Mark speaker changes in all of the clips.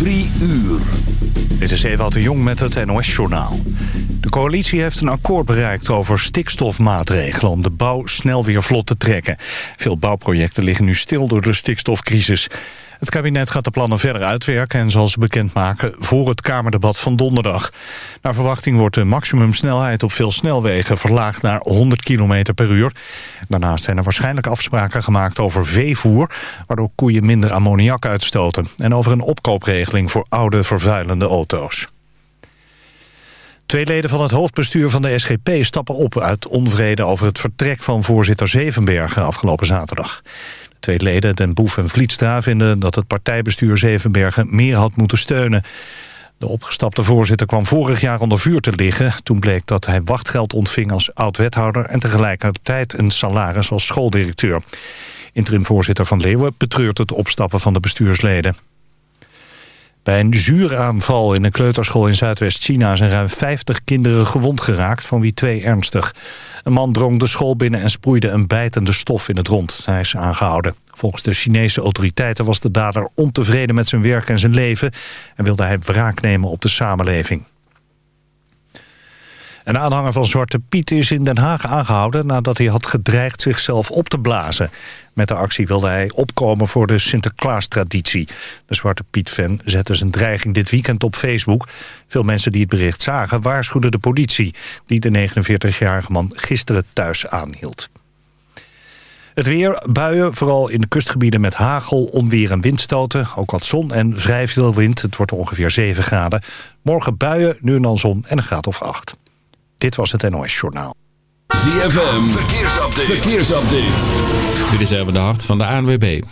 Speaker 1: Drie uur.
Speaker 2: Dit is Ewout de Jong met het NOS-journaal. De coalitie heeft een akkoord bereikt over stikstofmaatregelen... om de bouw snel weer vlot te trekken. Veel bouwprojecten liggen nu stil door de stikstofcrisis. Het kabinet gaat de plannen verder uitwerken en zal ze bekendmaken voor het Kamerdebat van donderdag. Naar verwachting wordt de maximumsnelheid op veel snelwegen verlaagd naar 100 km per uur. Daarnaast zijn er waarschijnlijk afspraken gemaakt over veevoer, waardoor koeien minder ammoniak uitstoten. En over een opkoopregeling voor oude vervuilende auto's. Twee leden van het hoofdbestuur van de SGP stappen op uit onvrede over het vertrek van voorzitter Zevenbergen afgelopen zaterdag. Twee leden, Den Boef en Vlietstra, vinden dat het partijbestuur Zevenbergen meer had moeten steunen. De opgestapte voorzitter kwam vorig jaar onder vuur te liggen. Toen bleek dat hij wachtgeld ontving als oud-wethouder... en tegelijkertijd een salaris als schooldirecteur. Interim-voorzitter Van Leeuwen betreurt het opstappen van de bestuursleden. Bij een zuuraanval in een kleuterschool in Zuidwest-China... zijn ruim 50 kinderen gewond geraakt, van wie twee ernstig. Een man drong de school binnen en sproeide een bijtende stof in het rond. Hij is aangehouden. Volgens de Chinese autoriteiten was de dader ontevreden met zijn werk en zijn leven... en wilde hij wraak nemen op de samenleving. Een aanhanger van Zwarte Piet is in Den Haag aangehouden... nadat hij had gedreigd zichzelf op te blazen. Met de actie wilde hij opkomen voor de Sinterklaas-traditie. De Zwarte Piet-fan zette zijn dreiging dit weekend op Facebook. Veel mensen die het bericht zagen waarschuwden de politie... die de 49-jarige man gisteren thuis aanhield. Het weer, buien, vooral in de kustgebieden met hagel, onweer en windstoten. Ook wat zon en vrij veel wind. Het wordt ongeveer 7 graden. Morgen buien, nu en dan zon en een graad of 8. Dit was het NOS Journaal.
Speaker 1: ZFM, verkeersupdate. verkeersupdate.
Speaker 3: Dit is even de hart van de ANWB.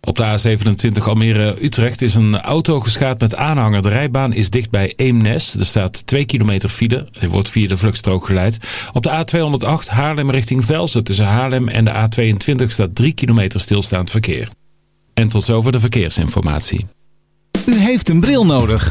Speaker 3: Op de A27 Almere-Utrecht is een auto geschaad met aanhanger. De rijbaan is dicht bij Eemnes. Er staat 2 kilometer file. Hij wordt via de vluchtstrook geleid. Op de A208 Haarlem richting Velsen. Tussen Haarlem en de A22 staat 3 kilometer stilstaand verkeer. En tot zover de verkeersinformatie.
Speaker 4: U heeft een bril nodig.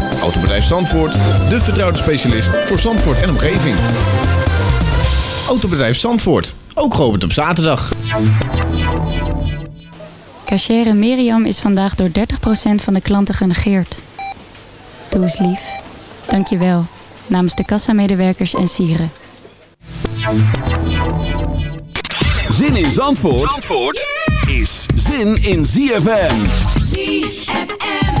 Speaker 5: Autobedrijf Zandvoort, de vertrouwde specialist voor Zandvoort en omgeving. Autobedrijf Zandvoort, ook geopend op zaterdag.
Speaker 6: Cachere Miriam is vandaag door 30% van de klanten genegeerd. Doe eens lief. Dank je wel. Namens de kassamedewerkers en sieren.
Speaker 1: Zin in Zandvoort, Zandvoort is zin in ZFM.
Speaker 7: ZFM.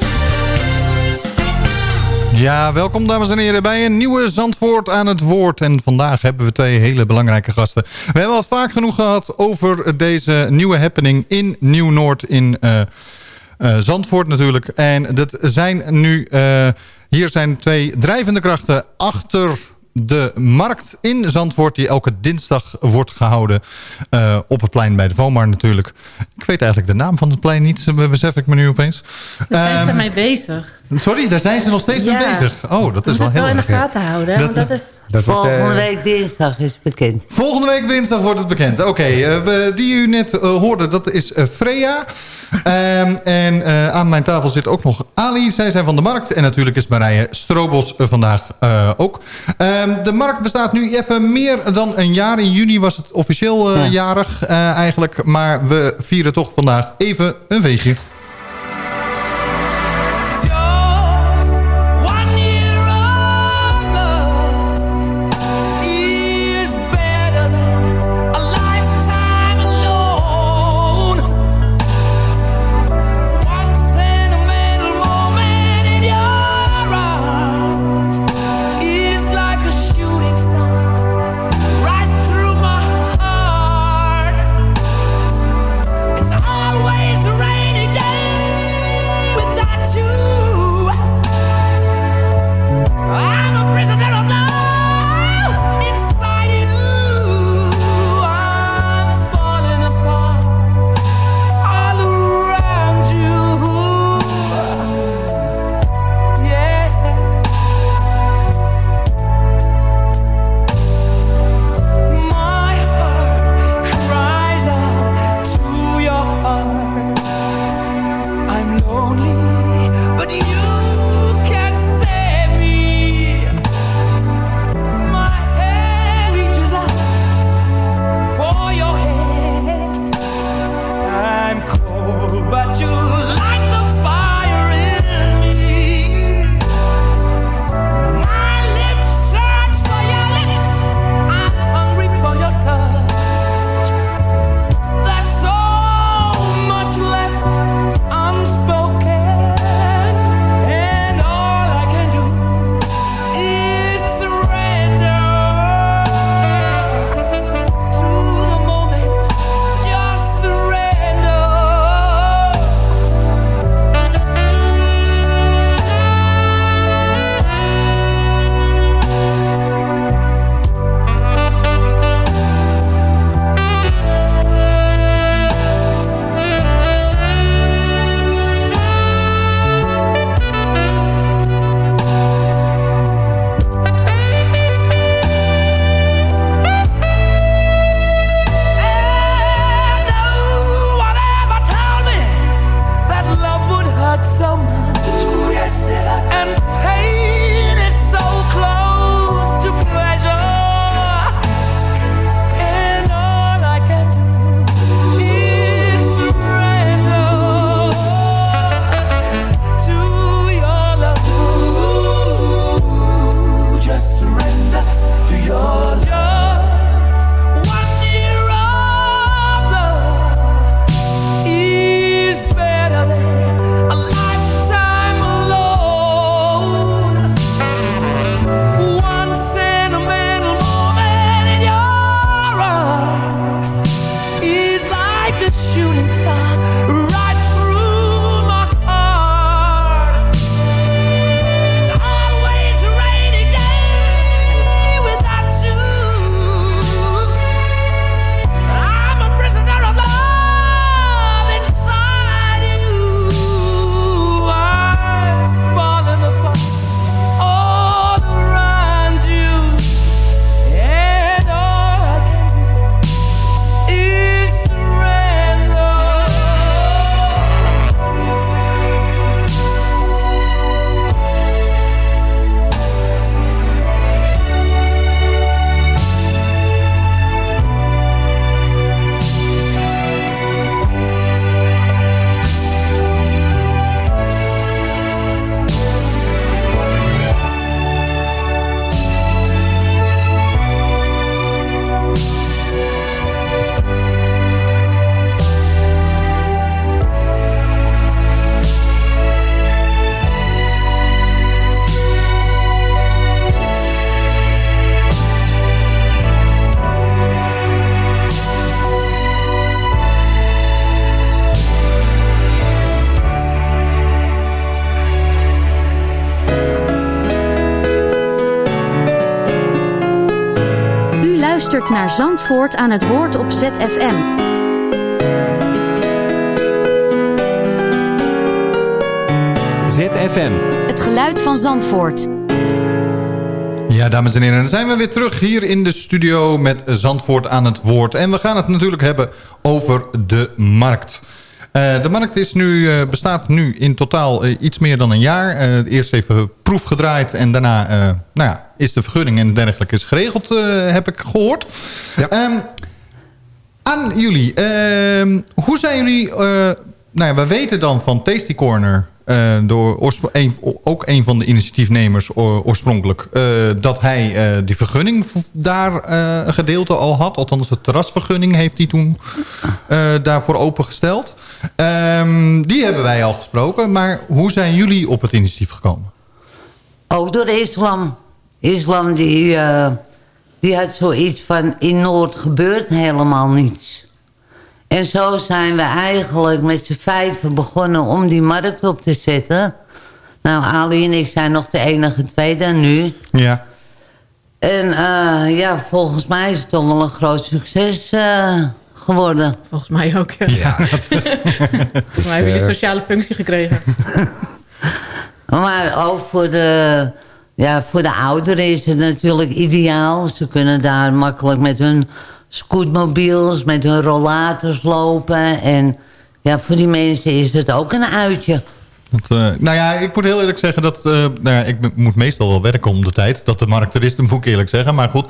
Speaker 8: Ja, welkom dames en heren bij een nieuwe Zandvoort aan het woord. En vandaag hebben we twee hele belangrijke gasten. We hebben al vaak genoeg gehad over deze nieuwe happening in Nieuw-Noord in uh, uh, Zandvoort natuurlijk. En dat zijn nu, uh, hier zijn twee drijvende krachten achter de markt in Zandvoort... die elke dinsdag wordt gehouden uh, op het plein bij de Vomar natuurlijk. Ik weet eigenlijk de naam van het plein niet, besef ik me nu opeens.
Speaker 9: Daar zijn ze mee bezig.
Speaker 10: Sorry, daar zijn ze nog steeds mee bezig. Oh, dat is wel heel
Speaker 11: wel in de
Speaker 10: erg,
Speaker 11: gaten houden.
Speaker 10: Dat-
Speaker 11: want dat is...
Speaker 10: dat wordt,
Speaker 9: Volgende
Speaker 10: eh,
Speaker 9: week dinsdag is bekend.
Speaker 10: Volgende week dinsdag wordt het bekend. Oké, eh, die u net eh, hoorde, dat is Freya. Ehm, en eh, aan mijn tafel zit ook nog Ali. Zij zijn van de markt. En natuurlijk is Marije Strobos vandaag eh, ook. Ehm, de markt bestaat nu even meer dan een jaar. In juni was het officieel eh, jarig eh, eigenlijk. Maar we vieren toch vandaag even een feestje.
Speaker 7: Luistert naar Zandvoort aan het woord op ZFM.
Speaker 12: ZFM.
Speaker 7: Het geluid van Zandvoort.
Speaker 8: Ja, dames en heren, dan zijn we weer terug hier in de studio met Zandvoort aan het woord. En we gaan het natuurlijk hebben over de markt. Uh, de markt is nu, uh, bestaat nu in totaal uh, iets meer dan een jaar. eerst even proef gedraaid en daarna nou ja, is de vergunning en dergelijke is geregeld, heb ik gehoord. Ja. Um, aan jullie, ehm, hoe zijn jullie... nou ja, we weten dan van Tasty Corner uh, door een, ook een van de initiatiefnemers oorspronkelijk... Uh, dat hij uh, die vergunning daar een gedeelte al had. Althans, de terrasvergunning heeft hij toen daarvoor opengesteld. Um, die hebben wij al gesproken. Maar hoe zijn jullie op het initiatief gekomen?
Speaker 9: Ook door de islam. Islam die, die had zoiets van... in Noord gebeurt helemaal niets. En zo zijn we eigenlijk met z'n vijven begonnen om die markt op te zetten. Nou, Ali en ik zijn nog de enige twee dan nu.
Speaker 8: Ja.
Speaker 9: En uh, ja, volgens mij is het toch wel een groot succes uh, geworden.
Speaker 11: Volgens mij ook, ja. ja. volgens mij hebben jullie sociale functie gekregen.
Speaker 9: maar ook voor de, ja, voor de ouderen is het natuurlijk ideaal. Ze kunnen daar makkelijk met hun scootmobiels met hun rollators lopen. En ja, voor die mensen is het ook een uitje.
Speaker 8: Uh, nou ja, ik moet heel eerlijk zeggen dat... Uh, nou ja, ik moet meestal wel werken om de tijd. Dat de markt er is, dat moet ik eerlijk zeggen. Maar goed,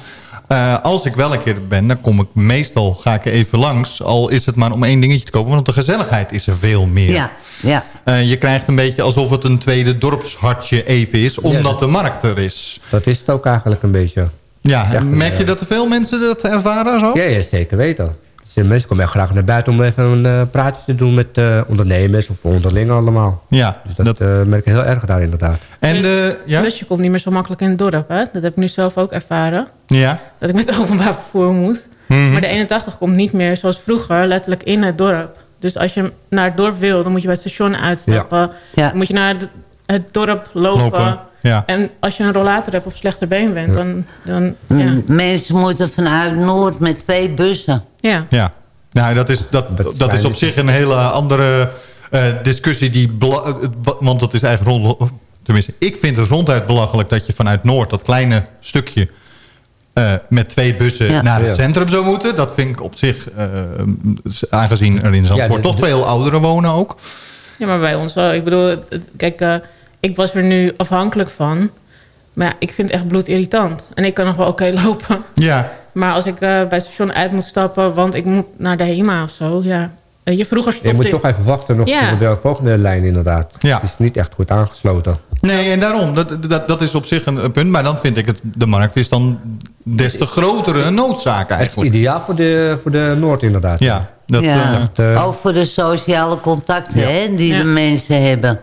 Speaker 8: uh, als ik wel een keer ben, dan kom ik meestal... ga ik even langs, al is het maar om één dingetje te kopen. Want de gezelligheid is er veel meer.
Speaker 9: Ja, ja.
Speaker 8: je krijgt een beetje alsof het een tweede dorpshartje even is... omdat de markt er is.
Speaker 13: Dat is het ook eigenlijk een beetje.
Speaker 8: Ja, merk je dat er veel mensen dat ervaren zo?
Speaker 13: Ja, ja zeker weten. Dus mensen komen echt graag naar buiten om even een uh, praatje te doen met uh, ondernemers of onderling allemaal.
Speaker 8: Ja.
Speaker 13: Dus dat, dat... Uh, merk ik heel erg daar inderdaad.
Speaker 11: En de, ja? Dus je komt niet meer zo makkelijk in het dorp, hè? Dat heb ik nu zelf ook ervaren.
Speaker 8: Ja.
Speaker 11: Dat ik met openbaar vervoer moet. Mm Maar de 81 komt niet meer zoals vroeger letterlijk in het dorp. Dus als je naar het dorp wil, dan moet je bij het station uitstappen. Ja. ja. Dan moet je naar het dorp lopen. lopen. Ja. En als je een rollator hebt of slechter been bent, dan... dan ja.
Speaker 9: Mensen moeten vanuit Noord met twee bussen.
Speaker 11: Ja.
Speaker 8: Ja, nou, dat, is, dat, dat is op zich een hele andere uh, discussie. Die want dat is eigenlijk rond... Tenminste, ik vind het ronduit belachelijk dat je vanuit Noord... dat kleine stukje uh, met twee bussen ja. naar het centrum zou moeten. Dat vind ik op zich, uh, aangezien er in Zandvoort toch veel ouderen wonen ook.
Speaker 11: Ja, maar bij ons wel. Ik bedoel, kijk ik was er nu afhankelijk van. Maar ja, ik vind het echt bloedirritant. En ik kan nog wel oké lopen.
Speaker 8: Ja.
Speaker 11: Maar als ik uh, bij het station uit moet stappen... want ik moet naar de HEMA of zo, ja. Je, vroeger stopte
Speaker 13: je moet toch even wachten nog ja. voor de volgende lijn inderdaad.
Speaker 8: Ja.
Speaker 13: Het is niet echt goed aangesloten.
Speaker 8: Nee, en daarom. Dat, dat, dat is op zich een, punt. Maar dan vind ik het... De markt is dan des te grotere noodzaak eigenlijk.
Speaker 13: Het is ideaal voor de, voor de Noord inderdaad.
Speaker 8: Ja.
Speaker 9: Dat, ja. Uh, Ook voor de sociale contacten ja. hè, die de mensen hebben.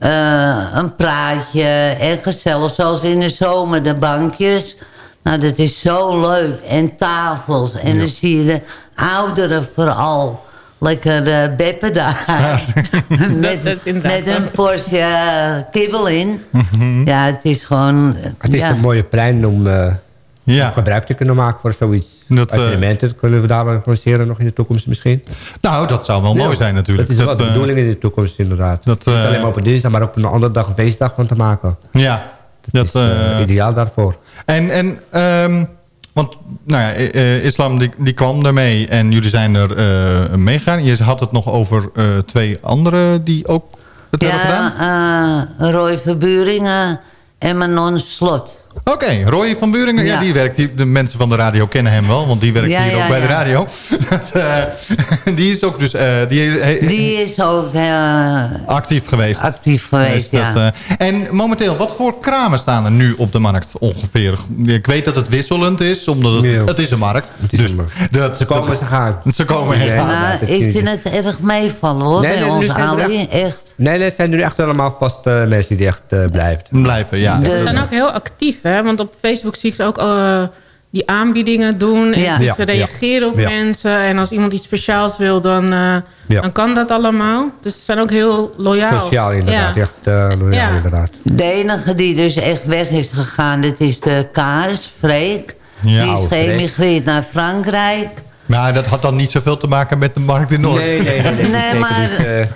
Speaker 9: Uh, een praatje en gezellig zoals in de zomer de bankjes. Nou, dat is zo leuk. En tafels. En ja. dan zie je de ouderen vooral lekker uh, beppen daar. Ja. met, met een portie uh, kibbel in. Mm -hmm. Ja, het is gewoon...
Speaker 13: Het is
Speaker 9: ja.
Speaker 13: een mooie plein om ja. gebruik te kunnen maken voor zoiets. Dat, Evenementen kunnen we daar organiseren nog in de toekomst misschien.
Speaker 8: Nou, dat zou wel mooi zijn natuurlijk.
Speaker 13: Dat is wel de bedoeling in de toekomst inderdaad. Dat, Niet alleen maar op een dinsdag, maar ook op een andere dag een feestdag van te maken.
Speaker 8: Ja.
Speaker 13: Dat, dat is uh, ideaal daarvoor.
Speaker 8: En, en um, want nou ja, uh, islam die, die kwam ermee en jullie zijn er uh, meegegaan. Je had het nog over twee anderen die ook het
Speaker 9: ja,
Speaker 8: hebben gedaan.
Speaker 9: Ja, Roy Verburingen en Manon Slot.
Speaker 8: Oké, okay, Roy van Buringen, ja. ja. die werkt, die, de mensen van de radio kennen hem wel, want die werkt ja, hier ja, ook bij de radio. uh, die is ook dus... Uh, die,
Speaker 9: die is ook... Uh,
Speaker 8: actief geweest.
Speaker 9: Actief geweest, ja. Dat,
Speaker 8: en momenteel, wat voor kramen staan er nu op de markt ongeveer? Ik weet dat het wisselend is, omdat het, het is een markt.
Speaker 13: Is dus, dat, ze komen ze gaan.
Speaker 8: Ze komen en gaan.
Speaker 9: Nou, ik vind het erg meevallen hoor, nee, bij ons Ali, echt.
Speaker 13: Nee, het zijn nu echt allemaal vast mensen die echt blijven.
Speaker 8: Blijven, ja.
Speaker 11: Ze zijn ook heel actief, hè? Want op Facebook zie ik ze ook uh, die aanbiedingen doen. En ja. ze reageren op mensen. En als iemand iets speciaals wil, dan, uh, dan kan dat allemaal. Dus ze zijn ook heel loyaal.
Speaker 13: Sociaal inderdaad. Echt uh, loyaal inderdaad.
Speaker 9: De enige die dus echt weg is gegaan, dit is de Kaas, Freek. die is geëmigreerd naar Frankrijk.
Speaker 8: Maar dat had dan niet zoveel te maken met de markt in Noord.
Speaker 13: Nee, nee, nee. nee,
Speaker 9: nee maar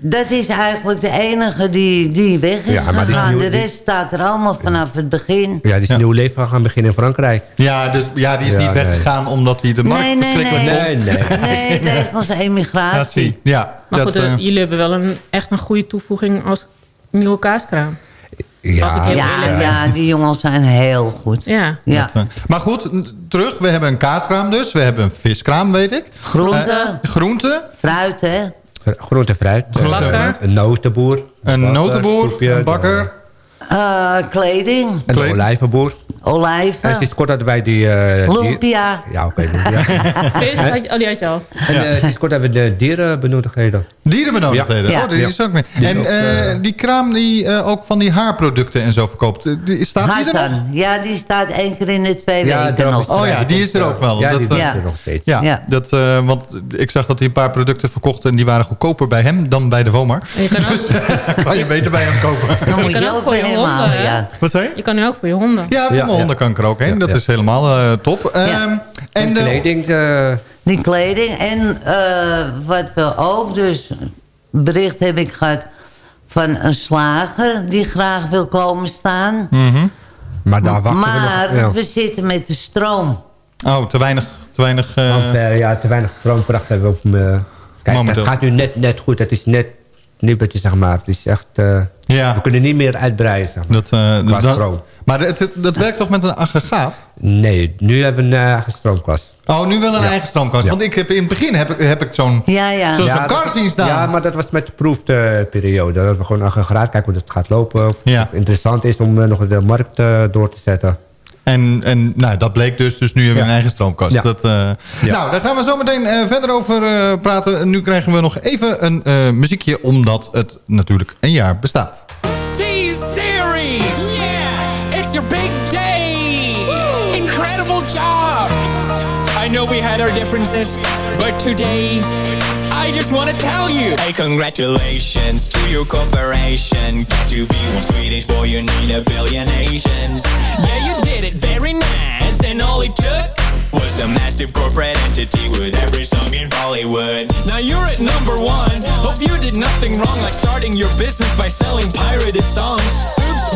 Speaker 9: Dat is eigenlijk de enige die, die weg is ja, maar gegaan. de rest staat er allemaal vanaf het begin.
Speaker 13: Ja, die is een nieuw leven gaan beginnen in Frankrijk.
Speaker 8: Ja, dus, ja die is niet weggegaan omdat hij de markt nee, nee, verschrikkelijk
Speaker 9: nee. Nee, nee. nee, wegens emigratie.
Speaker 8: Ja,
Speaker 11: maar goed, uh, jullie hebben wel een, echt een goede toevoeging als nieuwe kaaskraam.
Speaker 9: Ja, ja, ja, die jongens zijn heel goed.
Speaker 11: Ja.
Speaker 9: ja.
Speaker 8: Eh, maar goed, terug. We hebben een kaaskraam dus. We hebben een viskraam, weet ik.
Speaker 9: Groente.
Speaker 8: Uh, groente.
Speaker 9: Fruit, hè.
Speaker 13: Groente, fruit.
Speaker 11: Bakker.
Speaker 13: Een notenboer.
Speaker 8: Een notenboer, een bakker.
Speaker 9: Uh, kleding.
Speaker 13: Een olijvenboer.
Speaker 9: Olijven.
Speaker 13: En sinds kort hadden wij die... Uh,
Speaker 9: lumpia.
Speaker 13: Ja, oké, okay, lumpia.
Speaker 11: oh, die had je al.
Speaker 13: En uh, sinds kort hebben we de dierenbenodigdheden.
Speaker 8: Dierenbenodigdheden? Ja. Oh, die is ook mee. Die en ook, uh, die kraam die ook van die haarproducten en zo verkoopt, die, staat die er nog?
Speaker 9: Ja, die staat één keer in de twee ja, weken nog.
Speaker 8: Oh ja, die is er ook wel.
Speaker 13: Ja,
Speaker 8: dat,
Speaker 13: die is er nog steeds.
Speaker 8: Ja, ja. Dat, want ik zag dat hij een paar producten verkocht en die waren goedkoper bij hem dan bij de Womar.
Speaker 11: Je kan,
Speaker 8: dus kan je beter bij hem kopen.
Speaker 9: Dan moet je ook voor je honden,
Speaker 11: ja.
Speaker 8: Wat zei je?
Speaker 11: Je kan nu ook voor je honden.
Speaker 8: Ja, voor mijn honden kan ik er ook heen. Dat is helemaal uh, top.
Speaker 13: Um, en de kleding.
Speaker 9: Uh... Die kleding. En uh, wat we ook dus... Bericht heb ik gehad van een slager die graag wil komen staan.
Speaker 8: Mm -hmm.
Speaker 13: Maar daar wachten
Speaker 9: maar
Speaker 13: we nog.
Speaker 9: We zitten met de stroom.
Speaker 8: Oh, te weinig... Te weinig
Speaker 13: ja, te weinig stroomkracht hebben we op me. Kijk, Momenteel. het gaat nu net, net goed. Het is net nippertje, zeg maar. Het is echt...
Speaker 8: ja.
Speaker 13: We kunnen niet meer uitbreiden, zeg maar.
Speaker 8: Dat, dat, maar het, het, dat werkt toch met een aggregaat?
Speaker 13: Nee, nu hebben we een uh, eigen stroomkast.
Speaker 8: Oh, nu wel een
Speaker 13: ja.
Speaker 8: eigen stroomkast.
Speaker 13: Ja.
Speaker 8: Want ik heb, in het begin heb ik, heb ik zo'n
Speaker 9: ja, ja.
Speaker 13: ja,
Speaker 8: kar zien staan.
Speaker 13: Ja, maar dat was met de proefperiode. Dat we gewoon aggregaat kijken hoe het gaat lopen. Of
Speaker 8: ja.
Speaker 13: het interessant is om uh, nog de markt uh, door te zetten.
Speaker 8: En, en nou, dat bleek dus, dus nu hebben we een eigen stroomkast.
Speaker 13: Ja.
Speaker 8: Dat, uh, Nou, daar gaan we zo meteen uh, verder over uh, praten. Nu krijgen we nog even een muziekje, omdat het natuurlijk een jaar bestaat.
Speaker 14: T-Series! It's your big day! Woo! Incredible job! I know we had our differences, but today... I just want to tell you Hey, congratulations to your corporation Got to be one Swedish boy, you need a billion Asians Yeah, you did it very nice And all it took was a massive corporate entity with every song in Bollywood. Now you're at number one. Hope you did nothing wrong, like starting your business by selling pirated songs.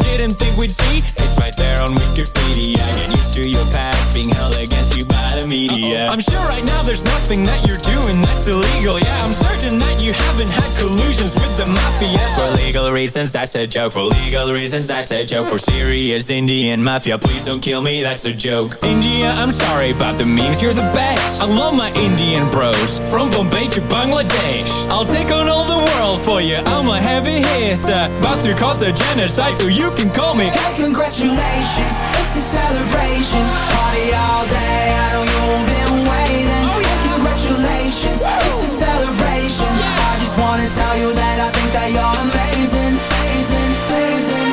Speaker 14: Didn't think we'd see. It's right there on Wikipedia. Get used to your past being held against you by the media. Uh-oh. I'm sure right now there's nothing that you're doing that's illegal. Yeah, I'm certain that you haven't had collusions with the mafia. For legal reasons, that's a joke. For legal reasons, that's a joke. For serious Indian mafia, please don't kill me, that's a joke. India, I'm sorry about the memes, you're the best. I love my Indian bros, from Bombay to Bangladesh. I'll take on all the world for you, I'm a heavy hitter. About to cause a genocide, to you can call me.
Speaker 15: Hey, congratulations, it's a celebration. Party all day, I know you've been waiting. Oh, yeah. Hey, congratulations, it's a celebration. Yeah. I just wanna tell you that I think that you're amazing, amazing, amazing.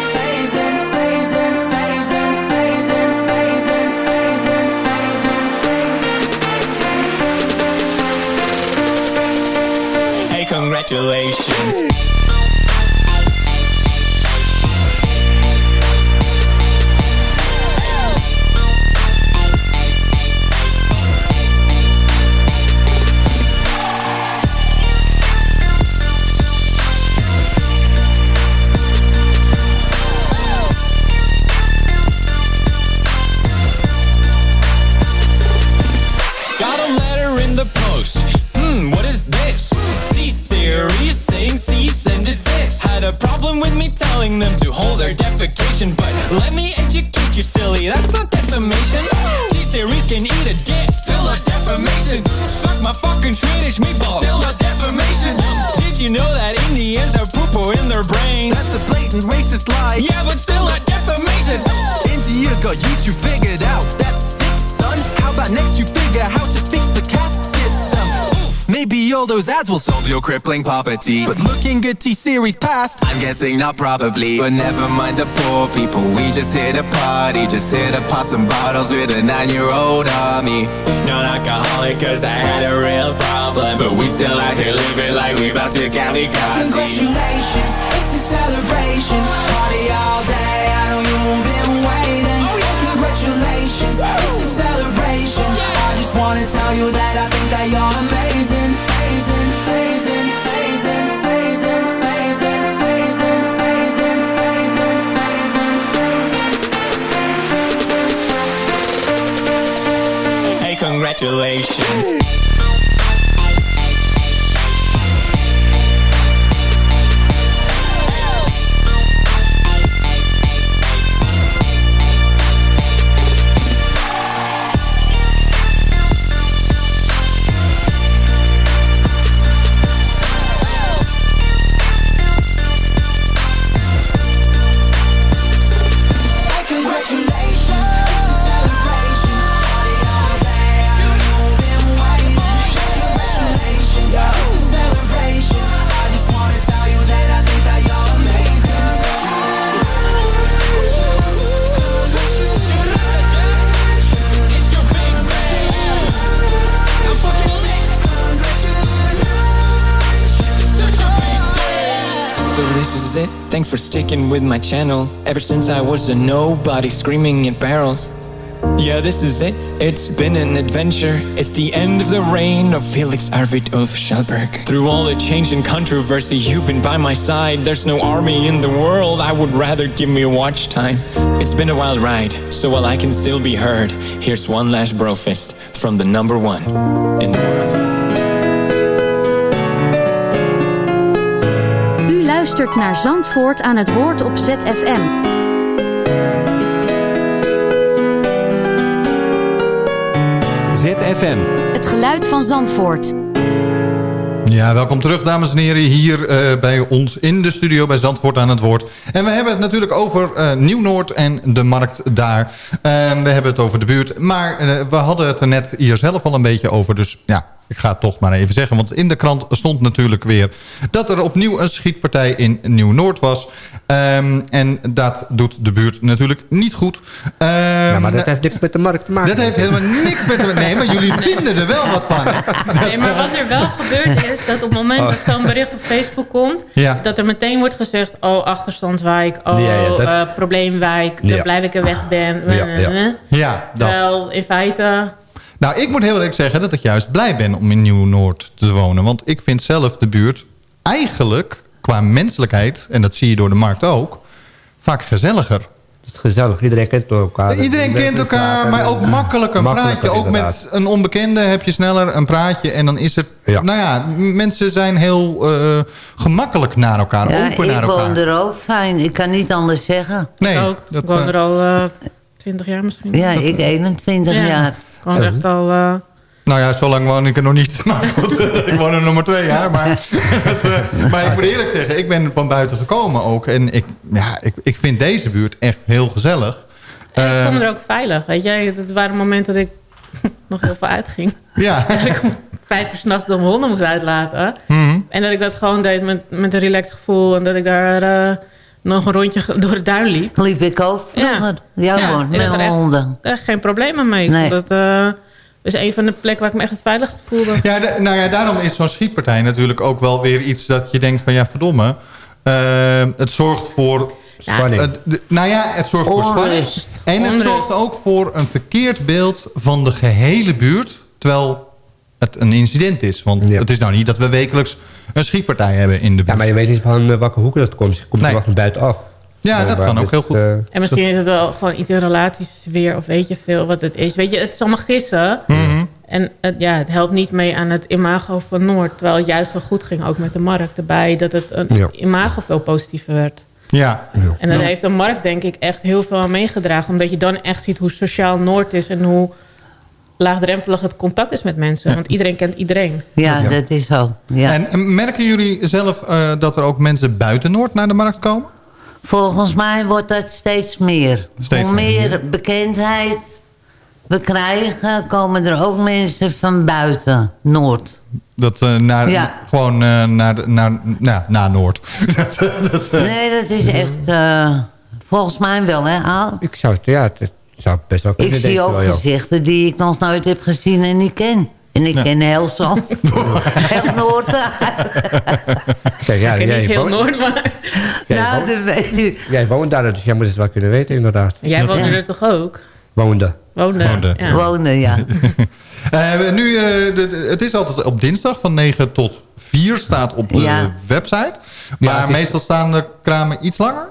Speaker 14: Congratulations. Them to hold their defecation, but let me educate you, silly. That's not defamation. T-Series can eat a dick, still not defamation. Suck my fucking Swedish meatballs, still not defamation. Did you know that Indians have poo-poo in their brains?
Speaker 15: That's a blatant racist lie.
Speaker 14: Yeah, but still not defamation.
Speaker 15: India got out. Maybe all those ads will solve your crippling poverty. But looking good T-Series past, I'm guessing not probably. But never mind the poor people, we just here to party. Just here to pop some bottles with a nine-year-old army.
Speaker 14: Non-alcoholic cause I had a real problem. But we still out here living like we about to kamikaze.
Speaker 15: Congratulations, it's a celebration. Party all day, I know you've been waiting. Oh, yeah. Congratulations, it's a celebration. Yeah. I just wanna tell you that I think that you're
Speaker 14: congratulations.
Speaker 16: For sticking with my channel ever since I was a nobody screaming at barrels. Yeah, this is it. It's been an adventure. It's the end of the reign of Felix Arvid of Schallberg. Through all the change and controversy, you've been by my side. There's no army in the world. I would rather give me a watch time. It's been a wild ride, so while I can still be heard, here's one last bro fist from the number one in the world.
Speaker 7: Luistert naar Zandvoort aan het woord op ZFM.
Speaker 12: ZFM.
Speaker 7: Het geluid van Zandvoort.
Speaker 8: Ja, welkom terug dames en heren hier uh, bij ons in de studio bij Zandvoort aan het woord. En we hebben het natuurlijk over uh, Nieuw-Noord en de markt daar. Uh, we hebben het over de buurt, maar we hadden het er net hier zelf al een beetje over. Dus ja, ik ga het toch maar even zeggen, want in de krant stond natuurlijk weer... dat er opnieuw een schietpartij in Nieuw-Noord was. Um, en dat doet de buurt natuurlijk niet goed. Um,
Speaker 13: ja, maar dat heeft niks met de markt te maken.
Speaker 8: Dat heeft helemaal niks met de Nee, maar jullie vinden er wel wat van.
Speaker 11: Nee, maar wat er wel gebeurt is dat op het moment dat zo'n bericht op Facebook komt... dat er meteen wordt gezegd, oh, achterstandswijk, oh, ja, ja, dat... uh, probleemwijk... Ja. blij dat ik er weg ben.
Speaker 8: Ja, ja. ja
Speaker 11: Terwijl in feite
Speaker 8: nou, ik moet heel eerlijk zeggen dat ik juist blij ben om in Nieuw-Noord te wonen. Want ik vind zelf de buurt eigenlijk qua menselijkheid, en dat zie je door de markt ook, vaak gezelliger.
Speaker 13: Het is gezellig, iedereen kent elkaar.
Speaker 8: Iedereen kent elkaar, maar ook makkelijk een praatje. Ook met een onbekende heb je sneller een praatje en dan is het... Nou ja, mensen zijn heel uh, gemakkelijk naar elkaar,
Speaker 9: ja,
Speaker 8: open naar elkaar.
Speaker 9: ik woon er ook fijn, ik kan niet anders zeggen.
Speaker 11: Nee, ik ook. Dat, ik woon er al uh, eh, 20 jaar misschien.
Speaker 9: Ja, ik 21 ja. jaar.
Speaker 11: Gewoon echt al... Uh...
Speaker 8: Nou ja, zo lang woon ik er nog niet. Maar goed, ik woon er nog maar twee jaar. Maar, het, maar ik moet eerlijk zeggen, ik ben van buiten gekomen ook. En ik, ja, ik, ik vind deze buurt echt heel gezellig.
Speaker 11: En ik vond er ook veilig. Weet je, het waren momenten dat ik nog heel veel uitging.
Speaker 8: Ja.
Speaker 11: dat ik om vijf uur s'nachts de honden moest uitlaten. Mm -hmm. En dat ik dat gewoon deed met, met een relaxed gevoel. En dat ik daar... Uh, nog een rondje door de duin liep.
Speaker 9: Liep ik ook ja. Ja, ja met mijn honden.
Speaker 11: Echt geen problemen mee. Nee. Dat uh, is een van de plekken waar ik me echt het veiligst voelde.
Speaker 8: Ja, nou ja, daarom is zo'n schietpartij natuurlijk ook wel weer iets dat je denkt van ja, verdomme. Uh, het zorgt voor... Spanning. Uh, nou ja, het zorgt voor spanning. En het zorgt ook voor een verkeerd beeld van de gehele buurt. Terwijl het een incident is. Want ja. het is nou niet dat we wekelijks een schietpartij hebben in de buurt.
Speaker 13: Ja, maar je weet niet van uh, welke hoeken dat komt. Je komt nee. er van buitenaf.
Speaker 8: Ja, dat kan ook heel goed. Uh,
Speaker 11: en misschien is het wel gewoon iets in relaties weer, of weet je veel wat het is. Weet je, het is allemaal gissen. Mm -hmm. En het, ja, het helpt niet mee aan het imago van Noord. Terwijl het juist wel goed ging, ook met de markt erbij. Dat het een ja. imago veel positiever werd.
Speaker 8: Ja.
Speaker 11: En daar heeft de markt denk ik echt heel veel aan meegedragen. Omdat je dan echt ziet hoe sociaal Noord is en hoe laagdrempelig het contact is met mensen. Want iedereen kent iedereen.
Speaker 9: Ja, dat is zo. Ja.
Speaker 8: En, merken jullie zelf uh, dat er ook mensen buiten Noord naar de markt komen?
Speaker 9: Volgens mij wordt dat steeds meer.
Speaker 8: Steeds
Speaker 9: Hoe meer, meer bekendheid we krijgen, komen er ook mensen van buiten Noord.
Speaker 8: Dat uh, naar, ja. gewoon uh, naar, naar, naar Noord.
Speaker 9: dat, nee, dat is echt... volgens mij wel, hè, Al?
Speaker 13: Ik zou het, ja, het, zou best wel
Speaker 9: Ik zie ook gezichten die ik nog nooit heb gezien en niet ken. En ik ja. ken heel Zand. heel Noord.
Speaker 11: Kijk, ja, ik ken niet heel Noord, maar...
Speaker 9: Jij, nou, woont,
Speaker 13: de, jij woont daar, dus jij moet het wel kunnen weten, inderdaad.
Speaker 11: Jij woonde ja. er toch ook?
Speaker 13: Woonde.
Speaker 11: Woonde,
Speaker 9: Woonde, ja. Woonde, ja.
Speaker 8: uh, nu, uh, de, de, het is altijd op dinsdag van 9 tot 4 staat op de ja. website. Maar meestal staan de kramen iets langer?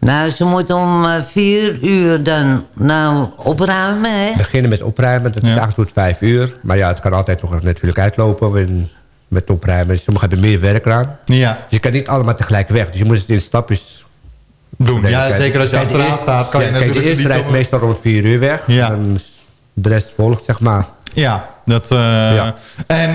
Speaker 9: Nou, ze moeten om uh, vier uur dan nou opruimen, hè?
Speaker 13: Beginnen met opruimen, dat is ja. tot vijf uur. Maar ja, het kan altijd nog natuurlijk uitlopen met opruimen. Sommigen hebben meer werk aan.
Speaker 8: Ja.
Speaker 13: Dus je kan niet allemaal tegelijk weg. Dus je moet het in stapjes
Speaker 8: doen. Ja, zeker als je achteraan staat kan je natuurlijk
Speaker 13: De eerste rijdt meestal rond vier uur weg.
Speaker 8: Ja.
Speaker 13: En de rest volgt, zeg maar.
Speaker 8: Ja, dat, uh, ja. En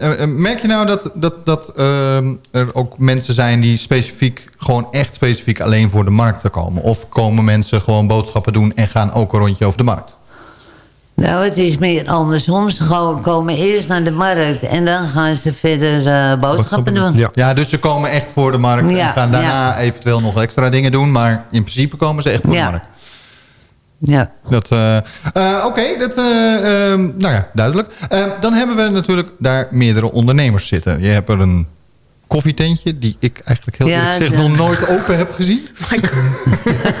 Speaker 8: uh, merk je nou dat, dat, dat uh, er ook mensen zijn die specifiek, gewoon echt specifiek alleen voor de markt te komen? Of komen mensen gewoon boodschappen doen en gaan ook een rondje over de markt?
Speaker 9: Nou, het is meer andersom. Ze komen eerst naar de markt en dan gaan ze verder uh, boodschappen doen.
Speaker 8: Ja. ja. dus ze komen echt voor de markt en gaan daarna eventueel nog extra dingen doen. Maar in principe komen ze echt voor de markt.
Speaker 9: Ja.
Speaker 8: Dat, uh, uh, Oké, dat, uh, nou ja, duidelijk. dan hebben we natuurlijk daar meerdere ondernemers zitten. Je hebt er een koffietentje, die ik eigenlijk heel eerlijk gezegd nog nooit open heb gezien.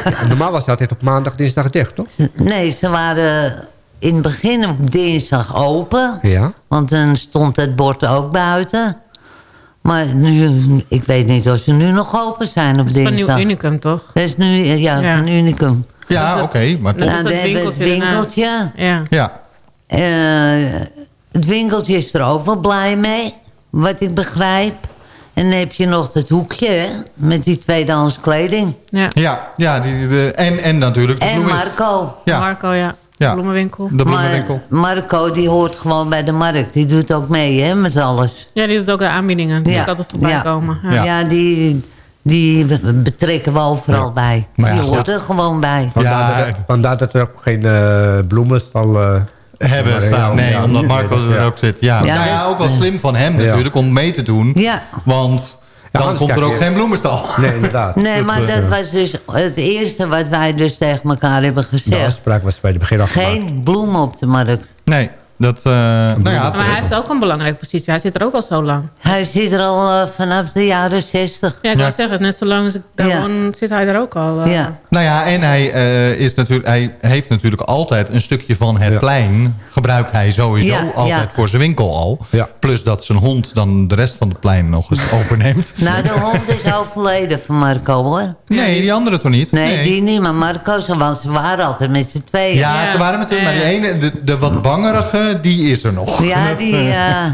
Speaker 13: ja, normaal was het altijd op maandag, dinsdag dicht, toch?
Speaker 9: Nee, ze waren in het begin op dinsdag open.
Speaker 13: Ja.
Speaker 9: Want dan stond het bord ook buiten. Maar nu, ik weet niet of ze nu nog open zijn op dinsdag.
Speaker 11: Van Nieuw Unicum, toch?
Speaker 9: Dat is nu, ja, ja. van Unicum.
Speaker 8: Ja, oké. Okay, maar
Speaker 9: nou, dan hebben we het winkeltje.
Speaker 11: Ja.
Speaker 8: ja.
Speaker 9: Uh, het winkeltje is er ook wel blij mee, wat ik begrijp. En dan heb je nog het hoekje met die tweedehands kleding.
Speaker 11: Ja,
Speaker 8: ja, ja die, de, en, en natuurlijk de
Speaker 9: En Marco.
Speaker 11: Ja. Marco, ja. Ja. Bloemenwinkel.
Speaker 8: De bloemenwinkel.
Speaker 9: Maar Marco die hoort gewoon bij de markt. Die doet ook mee hè, met alles.
Speaker 11: Ja, die doet ook de aanbiedingen. Die ja. altijd voorbij
Speaker 9: ja.
Speaker 11: komen.
Speaker 9: Ja, ja die, die betrekken we overal bij. die hoort er gewoon bij.
Speaker 13: Vandaar, dat, vandaar dat er ook geen uh, bloemenstal... Uh,
Speaker 8: hebben staan. Nee, omdat Marco er ook zit. Ja. Ja, nou ja, ook wel slim van hem natuurlijk om mee te doen.
Speaker 9: Ja.
Speaker 8: Want dan komt er ook geen bloemenstal.
Speaker 13: Nee, inderdaad.
Speaker 9: Nee, maar dat was dus het eerste wat wij dus tegen elkaar hebben gezegd. De
Speaker 13: afspraak was bij de begin
Speaker 9: Geen bloemen op de markt.
Speaker 8: Nee. Dat, uh, nou ja,
Speaker 11: maar hij heeft ook een belangrijke positie. Hij zit er ook al zo lang.
Speaker 9: Hij zit er al uh, vanaf de jaren 60.
Speaker 11: Ja, ik ja. zeggen, net zo lang als ik daar ja. woon, zit hij er ook al.
Speaker 9: Uh. Ja.
Speaker 8: Nou ja, en hij, is natuurlijk, hij heeft natuurlijk altijd een stukje van het plein... gebruikt hij sowieso altijd voor zijn winkel al. Plus dat zijn hond dan de rest van het plein nog eens overneemt.
Speaker 9: nou, de hond is overleden van Marco, hoor.
Speaker 8: Nee, die andere toch niet?
Speaker 9: Nee, nee. die niet, maar Marco, ze, want ze waren altijd met z'n tweeën.
Speaker 8: Ja, ze waren met z'n maar die ene, de, de wat bangerige die is er nog.
Speaker 9: Ja, die... Uh...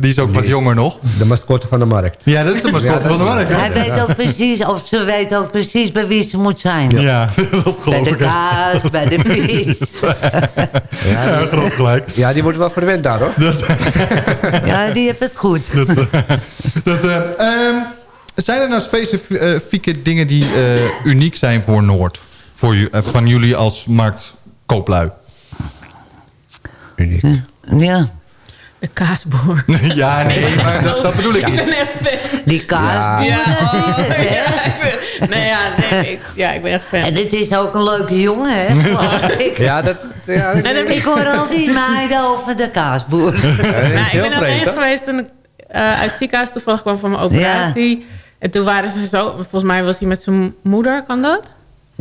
Speaker 8: die is ook wat jonger nog.
Speaker 13: De mascotte van de markt.
Speaker 8: Ja, dat is de mascotte van de markt.
Speaker 9: Hij weet ook precies, of ze weet ook precies bij wie ze moet zijn.
Speaker 8: Ja, dat geloof
Speaker 9: ik. Bij de kaas, bij de vis.
Speaker 8: ja, ja groot gelijk.
Speaker 13: Ja, die wordt wel verwend daar, hoor. Dat,
Speaker 9: ja, die heeft het goed.
Speaker 8: Dat, dat, uh, um, zijn er nou specifieke dingen die uh, uniek zijn voor Noord? Voor, van jullie als marktkooplui?
Speaker 9: Ja.
Speaker 11: De kaasboer.
Speaker 8: Ja, nee, maar dat, dat bedoel ik niet.
Speaker 9: Die kaasboer,
Speaker 11: ja. Oh, ja, ik ben, nee, ja, nee, ik, ja, ik ben echt fan.
Speaker 9: En dit is ook een leuke jongen, hè?
Speaker 13: ja, dat... Ja,
Speaker 9: dat ik hoor al die meiden over de kaasboer. Ja,
Speaker 11: nou, ik ben alleen geweest toen ik uh, uit ziekenhuis toevallig kwam van mijn operatie. En toen waren ze zo... Volgens mij was hij met zijn moeder, kan dat?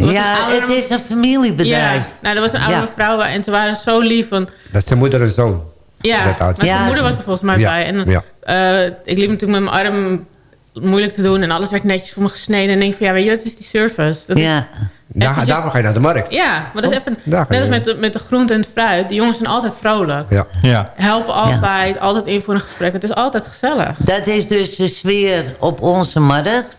Speaker 9: Ja, het is een familiebedrijf.
Speaker 11: Ja, nou, dat was een oude vrouw en ze waren zo lief. Van,
Speaker 13: dat is zijn moeder en zoon.
Speaker 11: Ja, maar zijn moeder was er volgens mij bij. En uh, ik liep natuurlijk met mijn arm moeilijk te doen en alles werd netjes voor me gesneden. En denk van, ja, weet je, dat is die service. Dat
Speaker 9: ja.
Speaker 13: Ja, daarvoor ga je naar de markt.
Speaker 11: Ja, maar dat is even... Net als met de, met de groente en het fruit. Die jongens zijn altijd vrolijk.
Speaker 13: Ja.
Speaker 8: ja.
Speaker 11: Helpen altijd. Altijd in voor een gesprek. Het is altijd gezellig.
Speaker 9: Dat is dus de sfeer op onze markt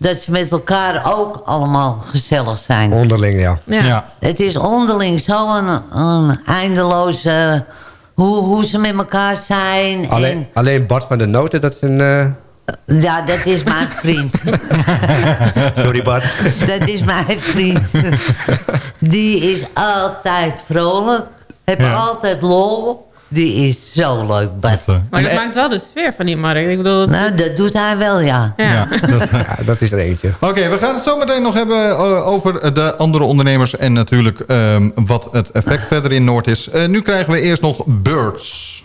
Speaker 9: dat ze met elkaar ook allemaal gezellig zijn.
Speaker 13: Onderling, ja.
Speaker 11: ja.
Speaker 9: Het is onderling zo een, een eindeloze... Hoe, hoe ze met elkaar zijn.
Speaker 13: Alleen, en... alleen Bart van de Noten, dat is een... Uh...
Speaker 9: Ja, dat is mijn vriend.
Speaker 13: Sorry Bart.
Speaker 9: Dat is mijn vriend. Die is altijd vrolijk. Heb ja. altijd lol. Die is zo leuk, Bart.
Speaker 11: Maar dat maakt wel de sfeer van die markt. Ik bedoel,
Speaker 9: nou, dat doet hij wel, ja.
Speaker 11: Ja,
Speaker 13: dat, ja, dat, is er eentje.
Speaker 8: Oké, we gaan het zo meteen nog hebben uh, over de andere ondernemers... en natuurlijk um, wat het effect verder in Noord is. Uh, nu krijgen we eerst nog Birds.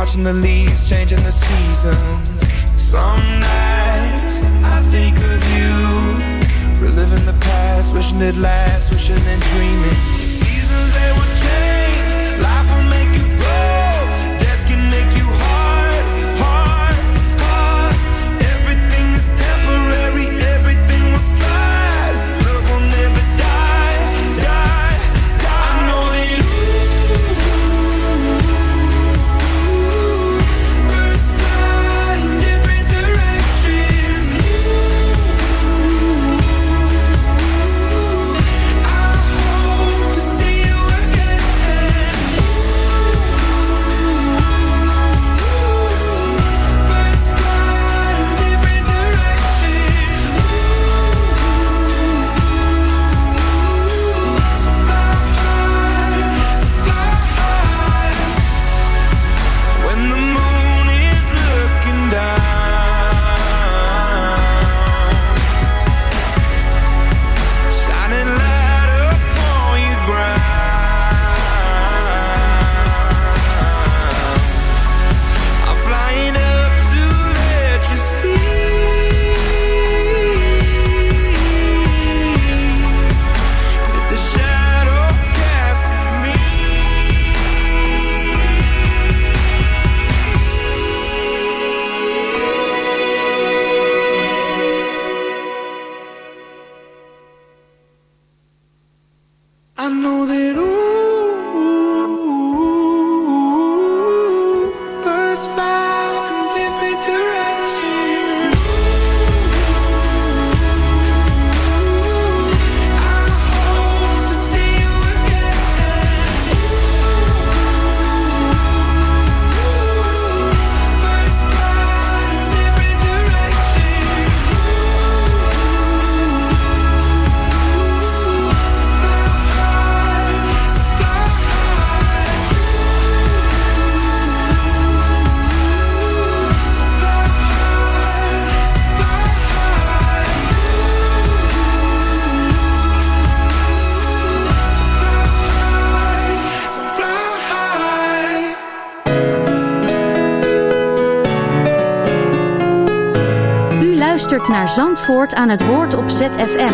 Speaker 17: watching the leaves changing the seasons. Some nights I think of you, reliving the past, wishing it lasts, wishing and dreaming.
Speaker 7: Zandvoort aan het woord op ZFM.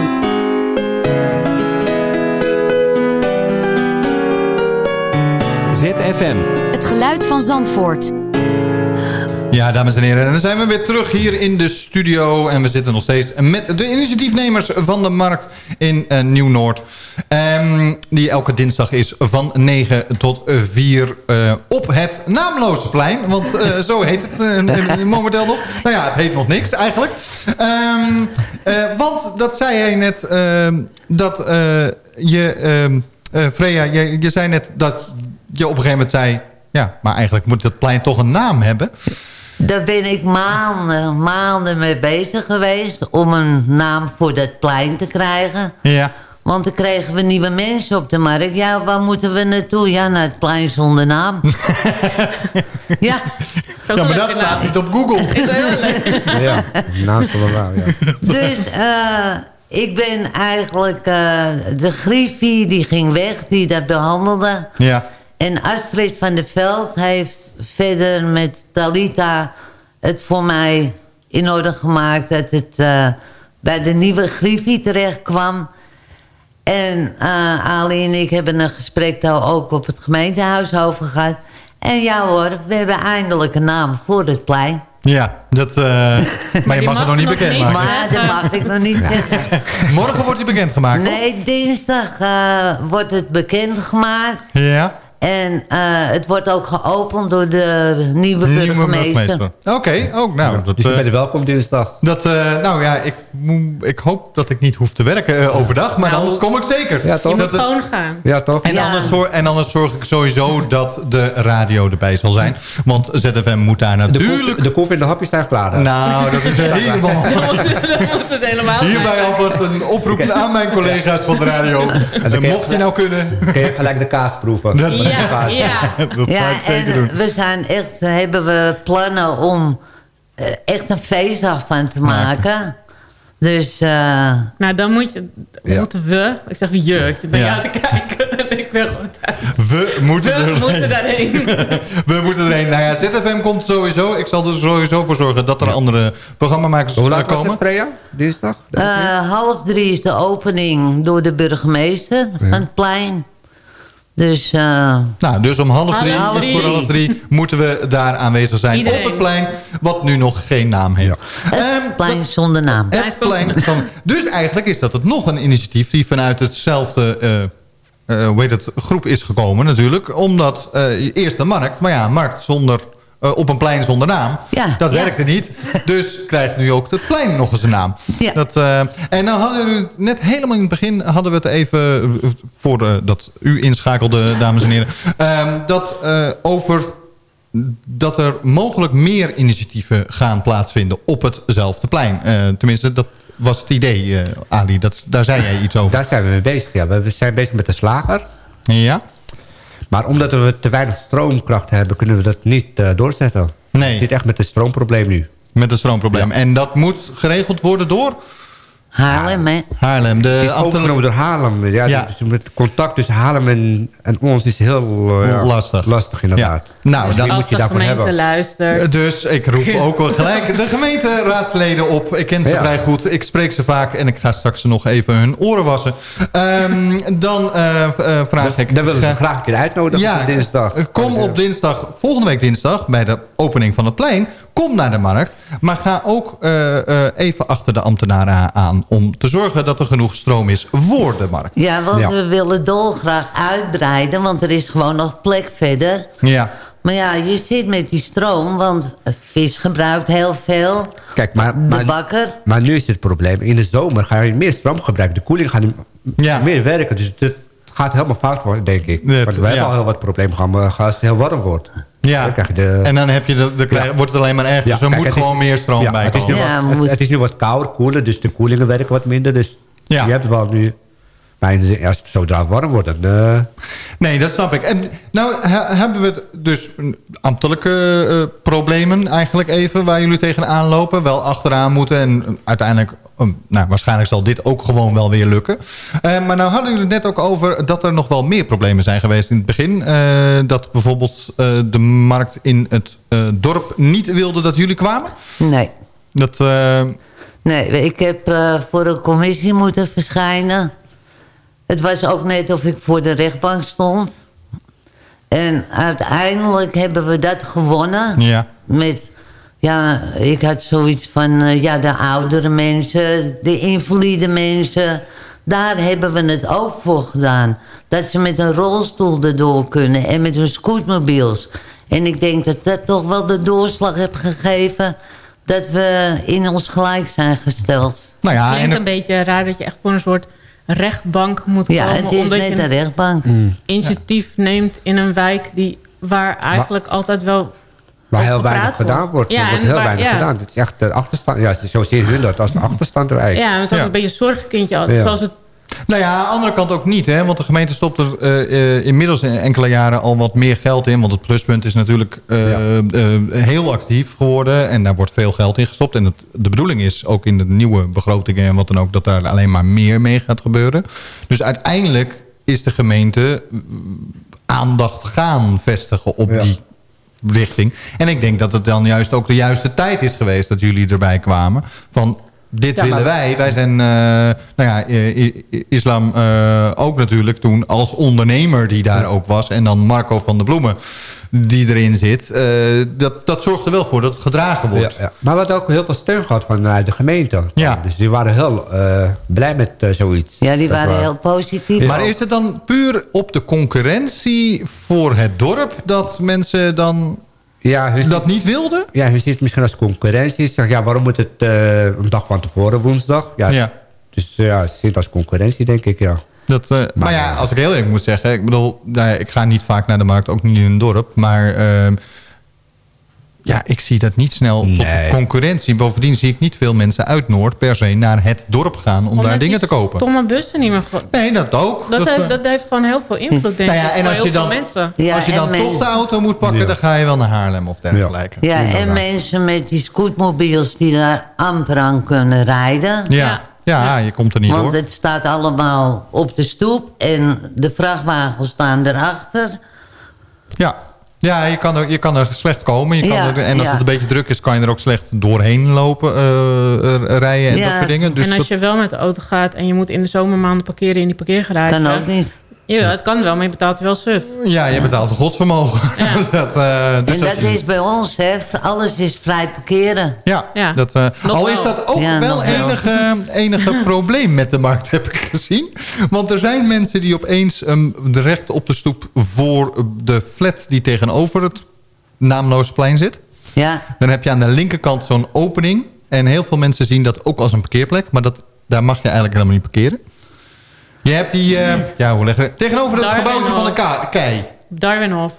Speaker 12: ZFM.
Speaker 7: Het geluid van Zandvoort.
Speaker 8: Ja, dames en heren, en dan zijn we weer terug hier in de studio. En we zitten nog steeds met de initiatiefnemers van de markt in uh, Nieuw-Noord. Um, die elke dinsdag is van 9 tot 4 uh, eh, op het naamloze plein. Want uh, zo heet het momenteel nog. Nou ja, het heet nog niks eigenlijk. Um, want dat zei hij net, ehm, dat je... Freya, je, je zei net dat je op een gegeven moment zei... Ja, maar eigenlijk moet dat plein toch een naam hebben.
Speaker 9: Daar ben ik maanden, maanden mee bezig geweest... om een naam voor dat plein te krijgen.
Speaker 8: Ja.
Speaker 9: Want dan kregen we nieuwe mensen op de markt. Ja, waar moeten we naartoe? Ja, naar het plein zonder naam.
Speaker 8: ja. Ja, maar dat staat niet op Google. Is heel
Speaker 13: leuk. Ja, naam van waar, ja.
Speaker 9: Dus uh, ik ben eigenlijk... Uh, de griffie die ging weg, die dat behandelde.
Speaker 8: Ja.
Speaker 9: En Astrid van der Veld heeft verder met Talita het voor mij in orde gemaakt... dat het uh, bij de nieuwe Griffie terecht kwam. En uh, Ali en ik hebben een gesprek daar ook op het gemeentehuis over gehad. En ja hoor, we hebben eindelijk een naam voor het plein.
Speaker 8: Ja, dat, uh, maar je mag, het nog niet bekendmaken.
Speaker 9: Maar dat mag ik nog niet zeggen.
Speaker 8: Morgen wordt hij bekendgemaakt,
Speaker 9: Nee, dinsdag uh, wordt het bekendgemaakt.
Speaker 8: Ja.
Speaker 9: En uh, het wordt ook geopend door de nieuwe burgemeester.
Speaker 8: Oké, ook. nou,
Speaker 13: dat, dus je bent welkom dinsdag.
Speaker 8: Dat, uh, nou ja, ik, ik hoop dat ik niet hoef te werken uh, overdag, maar nou, anders kom ik zeker.
Speaker 11: Ja, toch? Je moet gewoon gaan.
Speaker 13: Ja, toch?
Speaker 8: En,
Speaker 13: ja.
Speaker 8: Anders zorg, en anders zorg ik sowieso dat de radio erbij zal zijn. Want ZFM moet daar natuurlijk...
Speaker 13: De koffie en de hapjes zijn klaar.
Speaker 8: Nou, dat is helemaal...
Speaker 11: dan moet het helemaal
Speaker 8: Hierbij alvast een oproep aan mijn collega's van de radio. Mocht je nou kunnen...
Speaker 13: Kun je gelijk de kaas proeven.
Speaker 9: Dat, ja, ja. dat ja, ik zeker doen. We zijn echt, hebben we plannen om uh, echt een feestdag van te maken. Dus... Uh,
Speaker 11: nou, dan moet je, ja. moeten we... Ik zeg je, ik zit naar ja. jou te kijken en ik ben gewoon thuis.
Speaker 8: We moeten,
Speaker 11: we
Speaker 8: erheen.
Speaker 11: moeten daarheen.
Speaker 8: we moeten erheen. Nou ja, ZFM komt sowieso. Ik zal er sowieso voor zorgen dat er ja. andere programmamakers
Speaker 13: Hoe laat
Speaker 8: komen.
Speaker 13: Hoe Freya? Dinsdag?
Speaker 9: Uh, half drie is de opening door de burgemeester van het plein. Dus, uh,
Speaker 8: nou, dus om half drie, half drie. voor half drie moeten we daar aanwezig zijn Iedereen. op het plein. Wat nu nog geen naam heeft. Ja.
Speaker 9: Het um, plein zonder naam.
Speaker 8: Het plein van, dus eigenlijk is dat het nog een initiatief die vanuit hetzelfde... Uh, uh, hoe heet het, groep is gekomen natuurlijk. Omdat eerst de markt, maar ja, markt zonder uh, op een plein zonder naam.
Speaker 9: Ja,
Speaker 8: dat
Speaker 9: ja.
Speaker 8: werkte niet. Dus krijgt nu ook het plein nog eens een naam.
Speaker 9: Ja.
Speaker 8: Dat, uh, en nou hadden we net helemaal in het begin... hadden we het even, voordat u inschakelde, dames en heren... Uh, dat uh, over dat er mogelijk meer initiatieven gaan plaatsvinden op hetzelfde plein. tenminste, dat was het idee, Ali. Dat, daar zei jij iets over.
Speaker 13: Daar zijn we mee bezig, ja. We zijn bezig met de slager.
Speaker 8: Ja.
Speaker 13: Maar omdat we te weinig stroomkracht hebben, kunnen we dat niet uh, doorzetten.
Speaker 8: Nee.
Speaker 13: Je zit echt met een stroomprobleem nu.
Speaker 8: Met een stroomprobleem. Ja. En dat moet geregeld worden door?
Speaker 9: Haarlem, hè?
Speaker 8: Haarlem. De
Speaker 13: het is overgenomen door Haarlem. Ja, ja. Dus met contact tussen Haarlem en, en ons is heel uh,
Speaker 8: lastig.
Speaker 13: lastig inderdaad.
Speaker 8: Ja. Nou,
Speaker 11: dus
Speaker 8: dan
Speaker 11: moet je daarvoor hebben. Luistert.
Speaker 8: Dus ik roep ook wel gelijk de gemeenteraadsleden op. Ik ken ze ja. vrij goed. Ik spreek ze vaak en ik ga straks nog even hun oren wassen. Um, dan uh, uh, vraag
Speaker 13: dan,
Speaker 8: ik...
Speaker 13: Dan willen we graag een keer uitnodigen
Speaker 8: ja,
Speaker 13: op dinsdag.
Speaker 8: Kom op dinsdag, volgende week dinsdag, bij de opening van het plein. Kom naar de markt, maar ga ook uh, uh, even achter de ambtenaren aan... om te zorgen dat er genoeg stroom is voor de markt.
Speaker 9: Ja, want ja. we willen dolgraag uitbreiden... want er is gewoon nog plek verder.
Speaker 8: Ja.
Speaker 9: Maar ja, je zit met die stroom, want vis gebruikt heel veel.
Speaker 13: Kijk, maar,
Speaker 9: de
Speaker 13: maar,
Speaker 9: bakker.
Speaker 13: Maar nu is het probleem, in de zomer ga je meer stroom gebruiken. De koeling gaat
Speaker 8: ja.
Speaker 13: meer werken, dus het gaat helemaal fout worden, denk ik. Nee, Want we ja. hebben al heel wat problemen gehad als het heel warm wordt.
Speaker 8: Ja, dan de... en dan heb je de, de ja. wordt het alleen maar erger. Ja, dus er kijk, moet gewoon is, meer stroom ja, bij
Speaker 13: het
Speaker 8: komen.
Speaker 13: Is
Speaker 9: ja,
Speaker 13: wat, het, het, is nu wat kouder, koeler, dus de koelingen werken wat minder. Dus ja. je hebt wel nu... Maar als het zodra warm wordt, dan... Uh...
Speaker 8: Nee, dat snap ik. En nou hebben we dus ambtelijke uh, problemen eigenlijk even... waar jullie tegenaan lopen. Wel achteraan moeten en uiteindelijk... Um, nou, waarschijnlijk zal dit ook gewoon wel weer lukken. Uh, maar nou hadden jullie het net ook over dat er nog wel meer problemen zijn geweest in het begin. dat bijvoorbeeld de markt in het dorp niet wilde dat jullie kwamen?
Speaker 9: Nee.
Speaker 8: Dat...
Speaker 9: Nee, ik heb voor een commissie moeten verschijnen... Het was ook net of ik voor de rechtbank stond. En uiteindelijk hebben we dat gewonnen.
Speaker 8: Ja.
Speaker 9: Met, ja, ik had zoiets van, uh, ja, de oudere mensen, de invalide mensen. Daar hebben we het ook voor gedaan. Dat ze met een rolstoel erdoor kunnen en met hun scootmobiels. En ik denk dat dat toch wel de doorslag heeft gegeven... dat we in ons gelijk zijn gesteld.
Speaker 11: Nou ja, het klinkt en een beetje raar dat je echt voor een soort rechtbank moet
Speaker 9: ja,
Speaker 11: komen.
Speaker 9: Ja, het is
Speaker 11: omdat
Speaker 9: net
Speaker 11: je
Speaker 9: een rechtbank.
Speaker 11: Mm. initiatief ja. neemt in een wijk die, waar eigenlijk maar, altijd wel...
Speaker 13: Waar heel weinig gedaan wordt. Ja, er wordt heel waar, weinig ja. gedaan. Het is echt de achterstand. Ja, zo zien hun dat als de achterstand erbij.
Speaker 11: Ja, het is ja. een beetje een zorgkindje. Zoals het
Speaker 8: nou ja, aan de andere kant ook niet. Hè? Want de gemeente stopt er uh, uh, inmiddels in enkele jaren al wat meer geld in. Want het pluspunt is natuurlijk uh, ja. heel actief geworden. En daar wordt veel geld in gestopt. En het, de bedoeling is ook in de nieuwe begrotingen en wat dan ook... dat daar alleen maar meer mee gaat gebeuren. Dus uiteindelijk is de gemeente aandacht gaan vestigen op ja. die richting. En ik denk dat het dan juist ook de juiste tijd is geweest... dat jullie erbij kwamen. Van dit willen wij. Wij zijn, uh, nou ja, islam ook natuurlijk toen als ondernemer die daar ook was. En dan Marco van der Bloemen die erin zit. Uh, dat, dat zorgt er wel voor dat het gedragen wordt. Ja,
Speaker 13: ja. Maar we hadden ook heel veel steun gehad vanuit de gemeente.
Speaker 8: Ja.
Speaker 13: Dus die waren heel uh, blij met uh, zoiets.
Speaker 9: Ja, die waren heel positief.
Speaker 8: Maar is het dan puur op de concurrentie voor het dorp... dat mensen dan ja, dat niet wilden?
Speaker 13: Ja, je ziet het misschien als concurrentie. Zeg, ja, waarom moet het een dag van tevoren woensdag? Ja, ja. Dus ja, het zit als concurrentie, denk ik, ja.
Speaker 8: Dat, uh, maar, ja, als ik heel eerlijk moet zeggen... Ik bedoel, nou ja, ik ga niet vaak naar de markt, ook niet in een dorp. Maar uh, ja, ik zie dat niet snel nee. tot concurrentie. Bovendien zie ik niet veel mensen uit Noord per se naar het dorp gaan... om daar dingen te kopen.
Speaker 11: stomme bussen niet meer...
Speaker 8: Nee, dat ook.
Speaker 11: Dat, dat, dat, heeft gewoon heel veel invloed, denk nou ja, En als je dan, mensen.
Speaker 8: Ja, als je dan toch de auto moet pakken... Ja. dan ga je wel naar Haarlem of dergelijke.
Speaker 9: Ja, ja en mensen met die scootmobiels... die daar amper aan kunnen rijden...
Speaker 8: ja. Ja, je komt er niet
Speaker 9: Want
Speaker 8: hoor.
Speaker 9: Want het staat allemaal op de stoep en de vrachtwagens staan erachter.
Speaker 8: Ja, ja je, kan er, je kan er slecht komen. Je kan er, en als het een beetje druk is, kan je er ook slecht doorheen lopen, uh, rijden en dat soort dingen.
Speaker 11: Dus en als je wel met de auto gaat en je moet in de zomermaanden parkeren in die parkeergarage...
Speaker 9: Kan ook niet.
Speaker 11: Ja, het kan wel, maar je betaalt wel suf.
Speaker 8: Ja, je betaalt een godsvermogen. Ja.
Speaker 9: dat, uh, dus en dat, is, bij ons, hè. Alles is vrij parkeren.
Speaker 8: Ja, ja. Dat, uh, al is dat ook ja, wel enige, enige probleem met de markt, heb ik gezien. Want er zijn mensen die opeens um, recht op de stoep voor de flat die tegenover het naamloze plein zit.
Speaker 9: Ja.
Speaker 8: Dan heb je aan de linkerkant zo'n opening. En heel veel mensen zien dat ook als een parkeerplek. Maar dat, daar mag je eigenlijk helemaal niet parkeren. Je hebt die, uh, ja, hoe leggen Tegenover het gebouwtje van de kei.
Speaker 11: Darwinhof.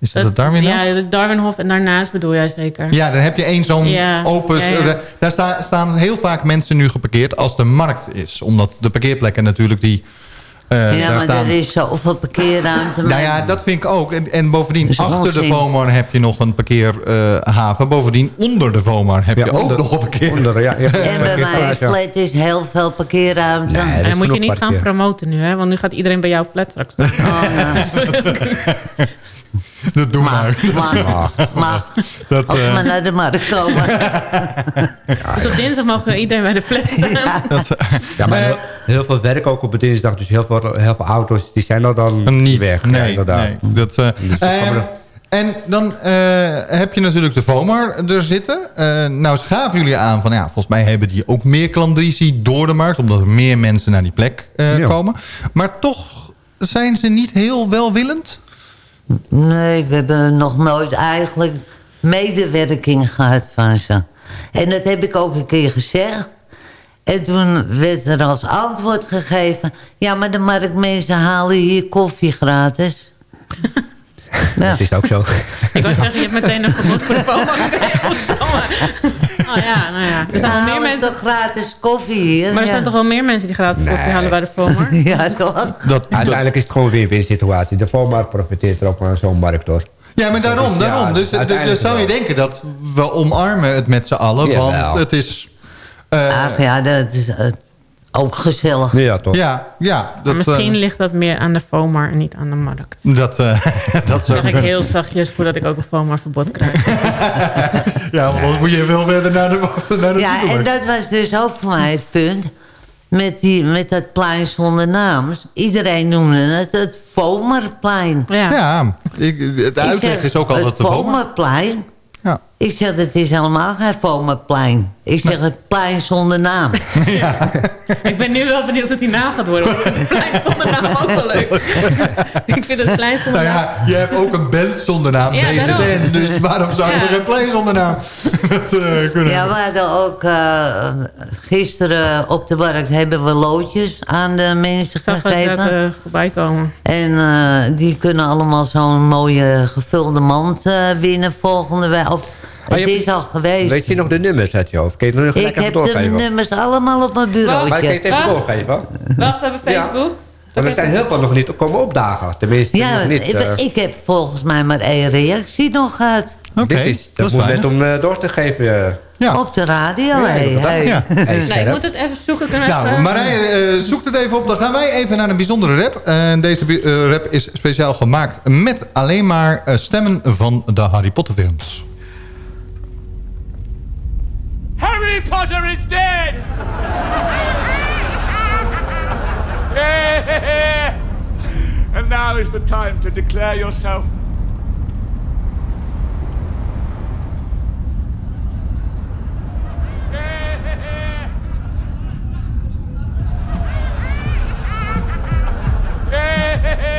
Speaker 8: Is dat, het Darwinhof?
Speaker 11: Ja, het Darwinhof en daarnaast bedoel jij zeker.
Speaker 8: Ja, dan heb je één zo'n ja. open... Ja, daar sta, staan heel vaak mensen nu geparkeerd als de markt is. Omdat de parkeerplekken natuurlijk die
Speaker 9: uh, ja, maar staan... er is zoveel parkeerruimte.
Speaker 8: Nou ja, dat vind ik ook. En, en bovendien, achter de VOMAR heb je nog een parkeerhaven. Uh, bovendien, onder de VOMAR heb ja, je
Speaker 13: onder,
Speaker 8: ook nog een parkeer.
Speaker 13: Onder, ja,
Speaker 9: en bij mijn flat is heel veel parkeerruimte. Nee,
Speaker 11: en dan moet je niet gaan promoten nu, hè? Want nu gaat iedereen bij jouw flat straks. Oh, nou.
Speaker 8: Dat doe maar.
Speaker 9: Mag. Dat, Als we uh... maar naar de markt komen.
Speaker 11: dus op dinsdag mogen we iedereen bij de flat staan. Ja, dat,
Speaker 13: ja maar heel, heel, veel werk ook op dinsdag. Dus heel veel, heel veel auto's die zijn er dan
Speaker 8: niet
Speaker 13: weg.
Speaker 8: Nee, nee dat, uh, dus en dan uh, heb je natuurlijk de VOMAR er zitten. Uh, nou, gaven jullie aan van ja, volgens mij hebben die ook meer klandizie door de markt. Omdat er meer mensen naar die plek uh, ja. komen. Maar toch zijn ze niet heel welwillend.
Speaker 9: Nee, we hebben nog nooit eigenlijk medewerking gehad van ze. En dat heb ik ook een keer gezegd. En toen werd er als antwoord gegeven... ja, maar de marktmensen halen hier koffie gratis.
Speaker 13: nou. Dat is ook zo.
Speaker 11: Ik wou zeggen, je hebt meteen een verbod voor de gekregen. Oh ja, nou ja. Er zijn wel meer mensen...
Speaker 9: toch gratis koffie hier?
Speaker 11: Maar er zijn toch wel meer mensen die gratis nee. koffie halen bij de FOMA?
Speaker 9: ja, toch?
Speaker 13: Dat, Uiteindelijk is het gewoon weer win situatie. De FOMA profiteert er ook van zo'n markt door.
Speaker 8: Ja, maar daarom. Dus, daarom. dus, dus zou je denken dat we omarmen het met z'n allen. Ja, want het is...
Speaker 9: Uh, Ach ja, dat is... Uh, ook gezellig.
Speaker 8: Ja, toch? Ja, ja.
Speaker 11: Dat, maar misschien uh, ligt dat meer aan de FOMAR en niet aan de markt.
Speaker 8: Dat, uh, dat
Speaker 11: zeg ik heel zachtjes voordat ik ook een FOMAR-verbod krijg.
Speaker 8: ja, want dan moet je veel verder naar de, naar de
Speaker 9: Ja, en dat was dus ook voor mij het punt. Met, die, met dat plein zonder naam. Iedereen noemde het het FOMARplein.
Speaker 8: Ja, ja ik, het uitleg is ook altijd
Speaker 9: het
Speaker 8: de
Speaker 9: FOMARplein. Ja. Ik zeg, het is helemaal geen FOMAPlein. Ik zeg, het plein zonder naam.
Speaker 8: Ja.
Speaker 11: ik ben nu wel benieuwd wat die naam gaat worden. Het plein zonder naam ook wel leuk. ik vind het plein zonder
Speaker 8: naam... Nou ja, je hebt ook een band zonder naam, ja, deze band. Dus waarom zou je ja. nog een plein zonder naam dat, uh, kunnen
Speaker 9: Ja, we hadden ook... Uh, gisteren op de markt hebben we loodjes aan de mensen
Speaker 11: Zag
Speaker 9: gegeven.
Speaker 11: dat uh, voorbij komen.
Speaker 9: En uh, die kunnen allemaal zo'n mooie gevulde mand winnen volgende week. Of, het is al geweest.
Speaker 13: Weet je nog de nummers uit je hoofd? Kun je nog
Speaker 9: ik heb de nummers allemaal op mijn bureau.
Speaker 13: Maar kun je het even doorgeven?
Speaker 11: Wacht, we hebben Facebook.
Speaker 13: Ja. er zijn heel veel nog niet komen opdagen. Tenminste,
Speaker 9: ja,
Speaker 13: nog niet,
Speaker 9: ik, uh... ik heb volgens mij maar één reactie nog gehad.
Speaker 13: Oké, okay, dat, dat is moet net om uh, door te geven.
Speaker 9: Ja. Op de radio, ja, hey, hey.
Speaker 11: Ja. Hey, nee, ik moet het even zoeken.
Speaker 8: nou, even... Marije, uh, zoek het even op. Dan gaan wij even naar een bijzondere rap. En deze uh, rap is speciaal gemaakt met alleen maar stemmen van de Harry Potter films.
Speaker 18: Harry Potter is dead! and now is the time to declare yourself.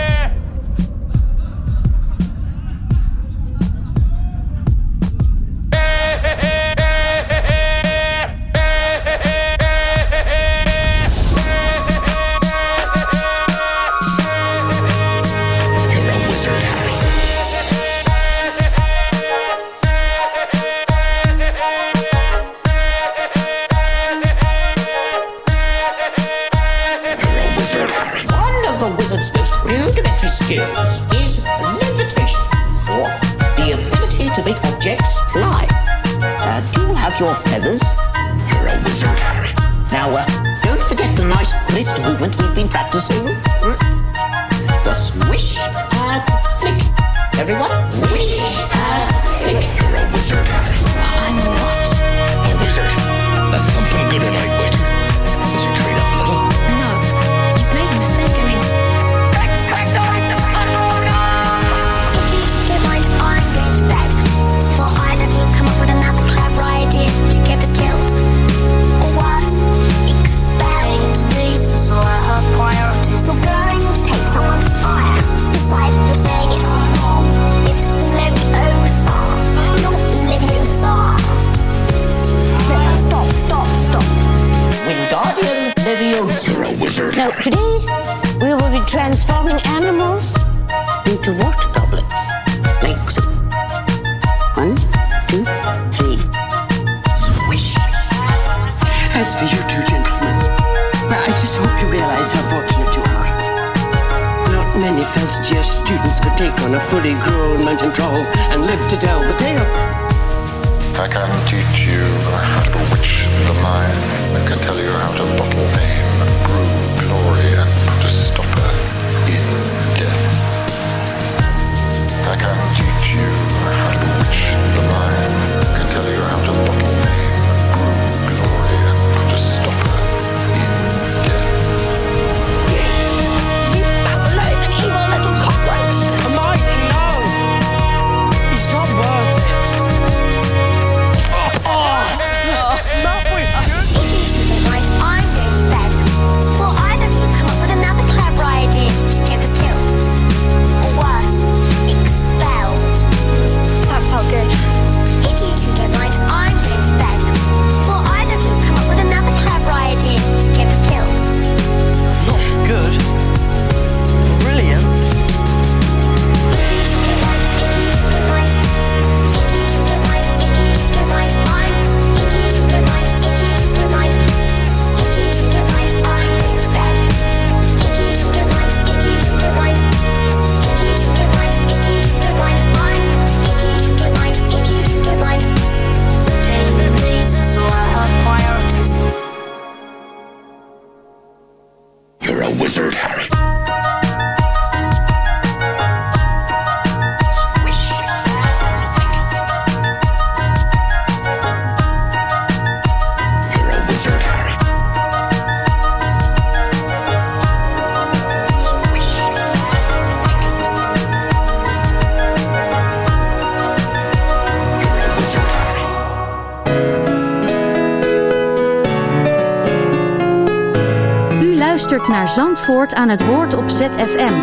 Speaker 7: naar Zandvoort aan het woord op ZFM.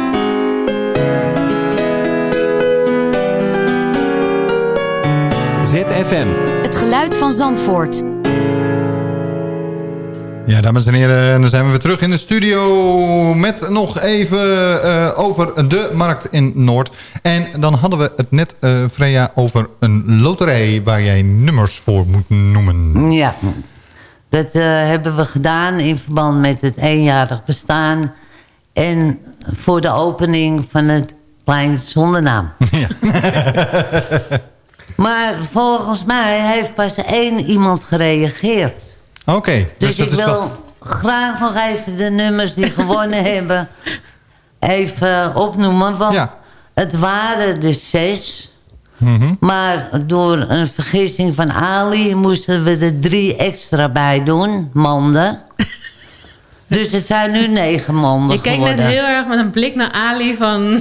Speaker 12: ZFM.
Speaker 7: Het geluid van Zandvoort.
Speaker 8: Ja, dames en heren, dan zijn we weer terug in de studio met nog even eh, over de markt in Noord. En dan hadden we het net, eh, Freya, over een loterij waar jij nummers voor moet noemen.
Speaker 9: Ja, dat eh, hebben we gedaan in verband met het eenjarig bestaan... en voor de opening van het plein zonder naam. Maar volgens mij heeft pas één iemand gereageerd.
Speaker 8: Oké.
Speaker 9: Dus,
Speaker 8: dus
Speaker 9: ik wil
Speaker 8: wel...
Speaker 9: graag nog even de nummers die gewonnen hebben... even opnoemen, want ja. het waren de zes... Maar door een vergissing van Ali moesten we er drie extra bij doen, manden. dus het zijn nu negen manden
Speaker 11: Ik keek
Speaker 9: geworden.
Speaker 11: net heel erg met een blik naar Ali van...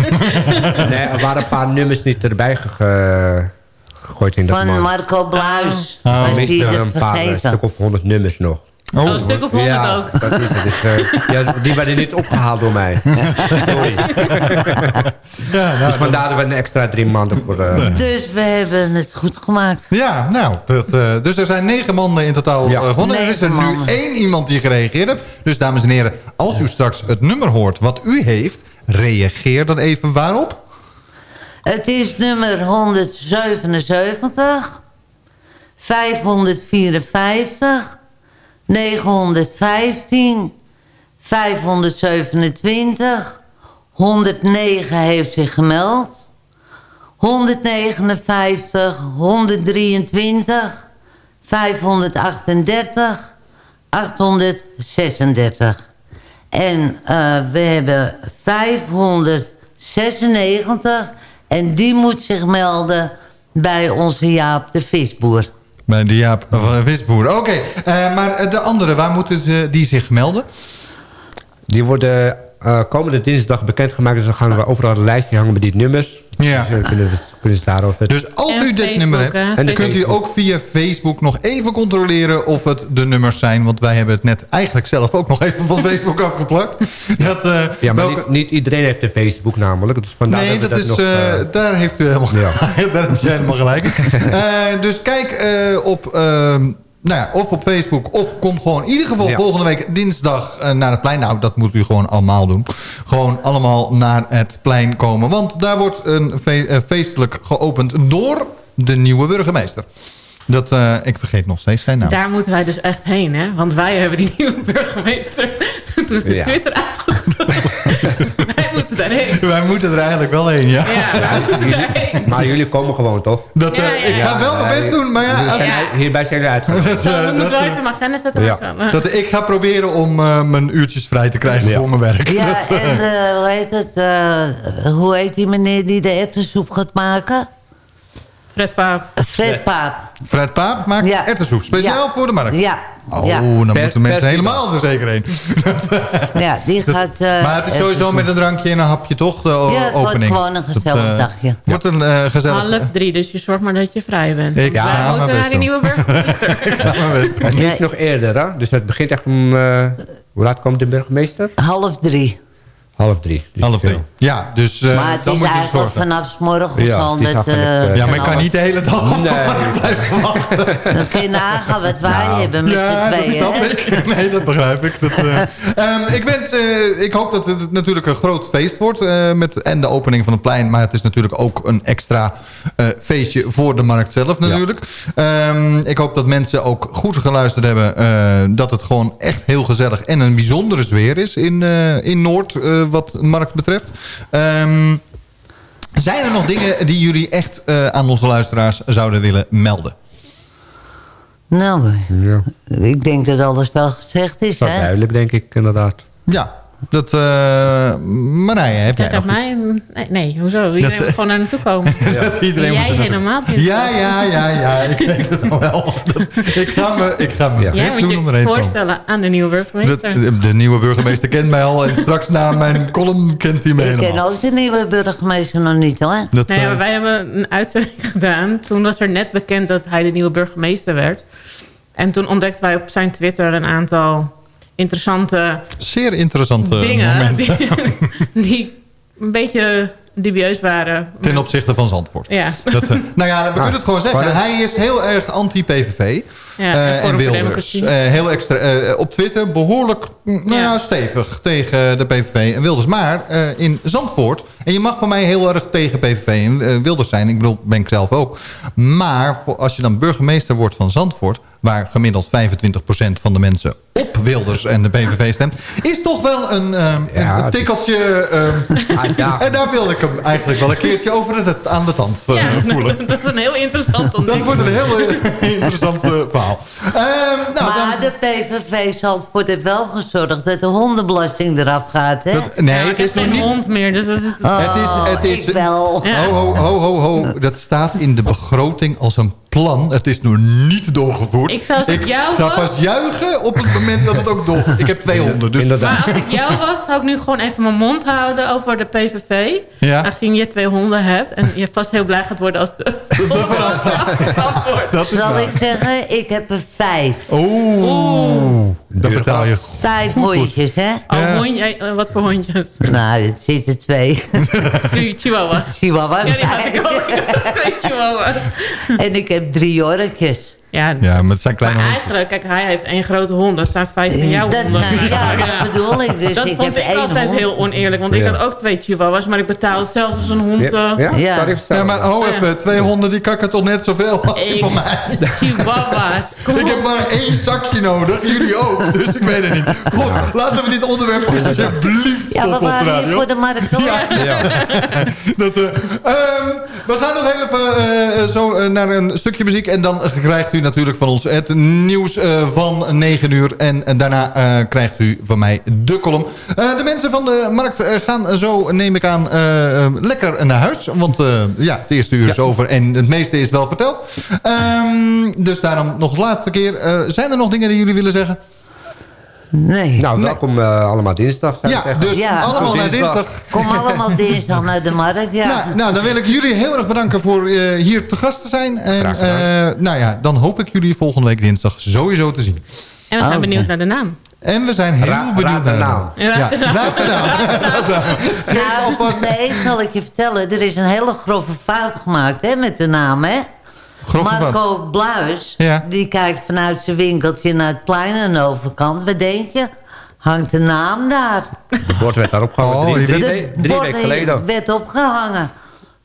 Speaker 13: Nee, er waren een paar nummers niet erbij ge- gegooid in dat
Speaker 9: Van
Speaker 13: man.
Speaker 9: Marco Bluis.
Speaker 13: Oh.
Speaker 9: die
Speaker 13: er een paar, een stuk of honderd nummers nog.
Speaker 9: Oh, een stuk of honderd
Speaker 13: ja,
Speaker 9: ook.
Speaker 13: dat is het. Dus, eh, ja, die werden niet opgehaald door mij. Sorry. dus vandaar dat we een extra drie maanden voor... eh,
Speaker 9: Dus we hebben het goed gemaakt.
Speaker 8: Ja, nou, dat, eh, dus er zijn negen mannen in totaal eh, gewonnen. Er is er nu één iemand die gereageerd heeft. Dus dames en heren, als u straks het nummer hoort wat u heeft... reageer dan even waarop.
Speaker 9: Het is nummer 177, 554, 915, 527, 109 heeft zich gemeld, 159, 123, 538, 836. En eh, we hebben 596 en die moet zich melden bij onze Jaap de Visboer.
Speaker 8: Bij de Jaap van Visboer. Oké, eh, maar de andere, waar moeten ze die zich melden?
Speaker 13: Die worden eh, komende dinsdag bekendgemaakt. Dus dan gaan we overal een lijstje hangen met die nummers.
Speaker 8: Ja.
Speaker 13: Dus dan kunnen, kunnen ze daarover...
Speaker 8: Dus als u dit nummer hebt, en dan kunt u ook via Facebook nog even controleren of het de nummers zijn. Want wij hebben het net eigenlijk zelf ook nog even van Facebook afgeplakt. Dat, eh,
Speaker 13: ja, maar
Speaker 8: welke-
Speaker 13: niet, niet iedereen heeft een Facebook namelijk. Dus vandaar
Speaker 8: Nee,
Speaker 13: dat, we
Speaker 8: dat is,
Speaker 13: nog...
Speaker 8: eh,
Speaker 13: eh,
Speaker 8: daar heeft u helemaal, daar heb je helemaal gelijk. Eh, dus kijk eh, op, ehm, nou ja, of op Facebook of kom gewoon in ieder geval
Speaker 13: Ja.
Speaker 8: volgende week dinsdag eh, naar het plein. Nou, dat moet u gewoon allemaal doen. Gewoon allemaal naar het plein komen. Want daar wordt een fe- eh, feestelijk geopend door de nieuwe burgemeester. Dat, eh, ik vergeet nog steeds zijn naam.
Speaker 11: Daar moeten wij dus echt heen, hè? Want wij hebben die nieuwe burgemeester toen ze
Speaker 8: Ja.
Speaker 11: Twitter uitgesproken. wij moeten daarheen.
Speaker 8: Wij moeten er eigenlijk wel heen, ja.
Speaker 13: Maar jullie komen gewoon, toch?
Speaker 8: Dat, eh, ik ga wel mijn best doen, maar ja...
Speaker 13: Zijn- Hierbij zijn jullie uitgekomen.
Speaker 8: Dat, eh,
Speaker 11: Dan moeten
Speaker 8: dat,
Speaker 11: we even mijn agenda zetten.
Speaker 13: Ja.
Speaker 11: maar gaan.
Speaker 8: Dat ik ga proberen om eh, mijn uurtjes vrij te krijgen voor mijn werk.
Speaker 9: Ja,
Speaker 8: Dat,
Speaker 9: en eh, hoe heet het? eh, hoe heet die meneer die de erwtensoep gaat maken?
Speaker 11: Fred Paap.
Speaker 9: Fred Paap.
Speaker 8: Fred Paap maakt
Speaker 9: Ja.
Speaker 8: erwtensoep. Speciaal
Speaker 9: Ja.
Speaker 8: voor de markt.
Speaker 9: Ja.
Speaker 8: Oh,
Speaker 9: ja.
Speaker 8: dan
Speaker 13: Per-
Speaker 8: moeten mensen
Speaker 13: per-
Speaker 8: helemaal er zeker heen.
Speaker 9: Ja, die gaat... eh,
Speaker 8: maar het is sowieso met een drankje en een hapje toch, de
Speaker 9: Ja, het wordt
Speaker 8: opening.
Speaker 9: gewoon een
Speaker 8: Dat,
Speaker 9: gezellig
Speaker 8: eh,
Speaker 9: dagje.
Speaker 8: Wordt een eh, gezellig...
Speaker 11: Half drie, dus je zorgt maar dat je vrij bent.
Speaker 8: Ik ga
Speaker 11: wij
Speaker 8: mijn
Speaker 11: moeten
Speaker 8: best
Speaker 11: naar die nieuwe burgemeester.
Speaker 8: Ja, best.
Speaker 13: Het is nog eerder, hè? Dus het begint echt om... eh, hoe laat komt de burgemeester?
Speaker 9: Half drie.
Speaker 13: Half drie. Dus
Speaker 8: Half drie. Ja, dus eh,
Speaker 9: maar het
Speaker 8: dan
Speaker 9: is
Speaker 8: moet je
Speaker 9: eigenlijk
Speaker 8: zorgen.
Speaker 9: vanaf 's morgens
Speaker 13: Ja,
Speaker 9: al
Speaker 13: het is
Speaker 9: dat...
Speaker 13: eigenlijk,
Speaker 9: eh,
Speaker 13: eh,
Speaker 8: Ja, maar ik kan niet de hele dag op
Speaker 13: Nee.
Speaker 8: blijven wachten.
Speaker 9: Dan kun je nagaan wat wij
Speaker 13: Nou,
Speaker 9: hebben met
Speaker 8: Ja, dat
Speaker 9: tweeën.
Speaker 8: snap
Speaker 9: hè?
Speaker 8: ik. Nee, dat begrijp ik. Dat, eh, ehm, ik, wens, eh, ik hoop dat het natuurlijk een groot feest wordt. eh, met, en de opening van het plein. Maar het is natuurlijk ook een extra eh, feestje voor de markt zelf natuurlijk. Ehm, ik hoop dat mensen ook goed geluisterd hebben. eh, dat het gewoon echt heel gezellig en een bijzondere sfeer is in, eh, in Noord. Wat de markt betreft. Ehm, zijn er nog dingen die jullie echt eh, aan onze luisteraars zouden willen melden?
Speaker 9: Nou,
Speaker 13: Ja.
Speaker 9: ik denk dat alles wel gezegd is,
Speaker 13: Dat is
Speaker 9: hè?
Speaker 13: duidelijk, denk ik, inderdaad.
Speaker 8: Ja, dat... eh Marije, heb jij iets?
Speaker 11: mij. Nee, nee, hoezo? Iedereen
Speaker 8: Dat,
Speaker 11: moet gewoon naar naartoe komen.
Speaker 8: Dat iedereen
Speaker 11: Jij helemaal niet.
Speaker 8: Ja, ja, ja, ja. Ik denk het al wel. Dat- ik ga me, ik ga me
Speaker 13: Ja.
Speaker 8: Best doen om
Speaker 11: je
Speaker 8: erheen te komen.
Speaker 11: voorstellen aan de nieuwe
Speaker 8: Dat-
Speaker 11: burgemeester.
Speaker 8: De, de nieuwe burgemeester kent mij al. En straks na mijn column kent hij me
Speaker 9: Ik ken
Speaker 8: helemaal.
Speaker 9: ook de nieuwe burgemeester nog niet, hoor.
Speaker 8: Dat,
Speaker 11: Nee,
Speaker 8: eh,
Speaker 11: maar wij hebben een uitzending gedaan. Toen was er net bekend dat hij de nieuwe burgemeester werd. En toen ontdekten wij op zijn Twitter een aantal interessante
Speaker 8: zeer interessante
Speaker 11: dingen...
Speaker 8: momenten.
Speaker 11: Die, die een beetje dubieus waren.
Speaker 8: Ten opzichte van Zandvoort.
Speaker 11: Ja.
Speaker 8: Dat, eh, nou ja, we kunnen het gewoon zeggen. Hij is heel erg anti-PVV.
Speaker 11: Ja,
Speaker 8: eh,
Speaker 11: en
Speaker 8: Wilders.
Speaker 11: Democratie.
Speaker 8: Eh, heel extra, eh, op Twitter behoorlijk mm, nou ja.
Speaker 11: Ja.
Speaker 8: stevig tegen de PVV en Wilders. Maar eh, in Zandvoort, en je mag van mij heel erg tegen PVV en Wilders zijn. Ik bedoel, ben ik zelf ook. Maar voor, als je dan burgemeester wordt van Zandvoort... waar gemiddeld 25% van de mensen op Wilders en de PVV stemt... is toch wel een, ehm,
Speaker 13: Ja,
Speaker 8: een tikkeltje... ehm, en daar wil ik hem eigenlijk wel een keertje over het, aan de tand eh,
Speaker 11: Ja,
Speaker 8: voelen.
Speaker 11: dat is een heel interessant
Speaker 8: Dat
Speaker 11: ontwikkeling.
Speaker 8: wordt een heel eh, interessant eh, Ehm, nou,
Speaker 9: maar
Speaker 8: dan,
Speaker 9: de PVV Zandvoort heeft wel gezorgd dat de hondenbelasting eraf gaat, hè?
Speaker 8: Dat- nee, het is nog
Speaker 11: geen
Speaker 8: niet...
Speaker 11: hond meer, dus dat is...
Speaker 8: het is, het is,
Speaker 9: ik wel.
Speaker 8: Ho, ho, ho, ho, ho. Dat staat in de begroting als een plan. Het is nog niet doorgevoerd.
Speaker 11: Ik zou als ik jou
Speaker 8: ga
Speaker 11: was-
Speaker 8: pas juichen op het moment dat het ook door... Ik heb twee honden, dus...
Speaker 11: Maar als ik jou was, zou ik nu gewoon even mijn mond houden over de PVV.
Speaker 8: Ja.
Speaker 11: Aangezien je twee honden hebt. En je vast heel blij gaat worden als de...
Speaker 8: Dat is
Speaker 9: Zal
Speaker 8: waar.
Speaker 9: ik zeggen, ik heb er vijf.
Speaker 8: Oeh, dat betaal je
Speaker 9: Vijf hondjes, hè?
Speaker 11: Oh, hondje, eh, wat voor hondjes?
Speaker 9: Nou, er zitten twee.
Speaker 11: Chi- Chihuahua.
Speaker 9: Chihuahua's.
Speaker 11: Ja, die had ik ook. Twee chihuahuas.
Speaker 9: En ik heb drie jorkjes.
Speaker 11: Ja,
Speaker 8: Ja, maar het zijn kleine
Speaker 11: maar
Speaker 8: honden.
Speaker 11: eigenlijk, kijk, hij heeft één grote hond. Dat zijn vijf van jouw
Speaker 9: Dat
Speaker 11: honden.
Speaker 9: ja, dat bedoel ik dus.
Speaker 11: Dat
Speaker 9: Ik
Speaker 11: vond
Speaker 9: heb
Speaker 11: ik
Speaker 9: één
Speaker 11: altijd
Speaker 9: hond.
Speaker 11: heel oneerlijk. Want ik
Speaker 8: Ja.
Speaker 11: had ook twee chihuahuas, maar ik betaal hetzelfde als een hond.
Speaker 8: Ja,
Speaker 11: eh,
Speaker 8: ja, ja. maar ho even, twee honden die kakken toch net zoveel als
Speaker 11: Ik-
Speaker 8: van mij.
Speaker 11: Chihuahuas. Kom
Speaker 8: Ik heb maar één zakje nodig, jullie ook. Dus ik weet het niet. Goed, laten we dit onderwerp alsjeblieft
Speaker 9: Ja, we waren hier voor de markt. hoor.
Speaker 8: Dat, eh, ehm, we gaan nog even eh, zo naar een stukje muziek. En dan krijgt u natuurlijk van ons het nieuws eh, van 9 uur. En, en daarna eh, krijgt u van mij de column. Eh, de mensen van de markt gaan zo, neem ik aan, lekker naar huis. Want ja, het eerste uur is over en het meeste is wel verteld. Ehm, dus daarom nog de laatste keer. Zijn er nog dingen die jullie willen zeggen?
Speaker 9: Nee.
Speaker 13: Nou, welkom eh, allemaal dinsdag, zou
Speaker 8: Ja,
Speaker 13: zeggen.
Speaker 8: dus
Speaker 9: Ja.
Speaker 8: allemaal naar dinsdag.
Speaker 9: Kom allemaal dinsdag naar de markt, ja.
Speaker 8: Nou, nou, dan wil ik jullie heel erg bedanken voor eh, hier te gast te zijn. En eh, nou ja, dan hoop ik jullie volgende week dinsdag sowieso te zien.
Speaker 11: En we zijn
Speaker 9: Oh,
Speaker 11: benieuwd naar de naam.
Speaker 8: En we zijn heel
Speaker 13: Ra-
Speaker 8: benieuwd
Speaker 13: raad de
Speaker 8: naar
Speaker 13: naam.
Speaker 8: Ja,
Speaker 11: Raad de naam.
Speaker 8: raad de naam. Geef alvast
Speaker 9: Nee, zal ik je vertellen. Er is een hele grove fout gemaakt hè, met de naam, hè? Marco Bluis,
Speaker 8: Ja.
Speaker 9: die kijkt vanuit zijn winkeltje naar het plein aan de overkant. Wat denk je? Hangt de naam daar.
Speaker 13: De bord werd daar opgehangen
Speaker 8: Oh,
Speaker 13: drie, drie, drie
Speaker 9: bord
Speaker 13: weken geleden.
Speaker 9: werd opgehangen.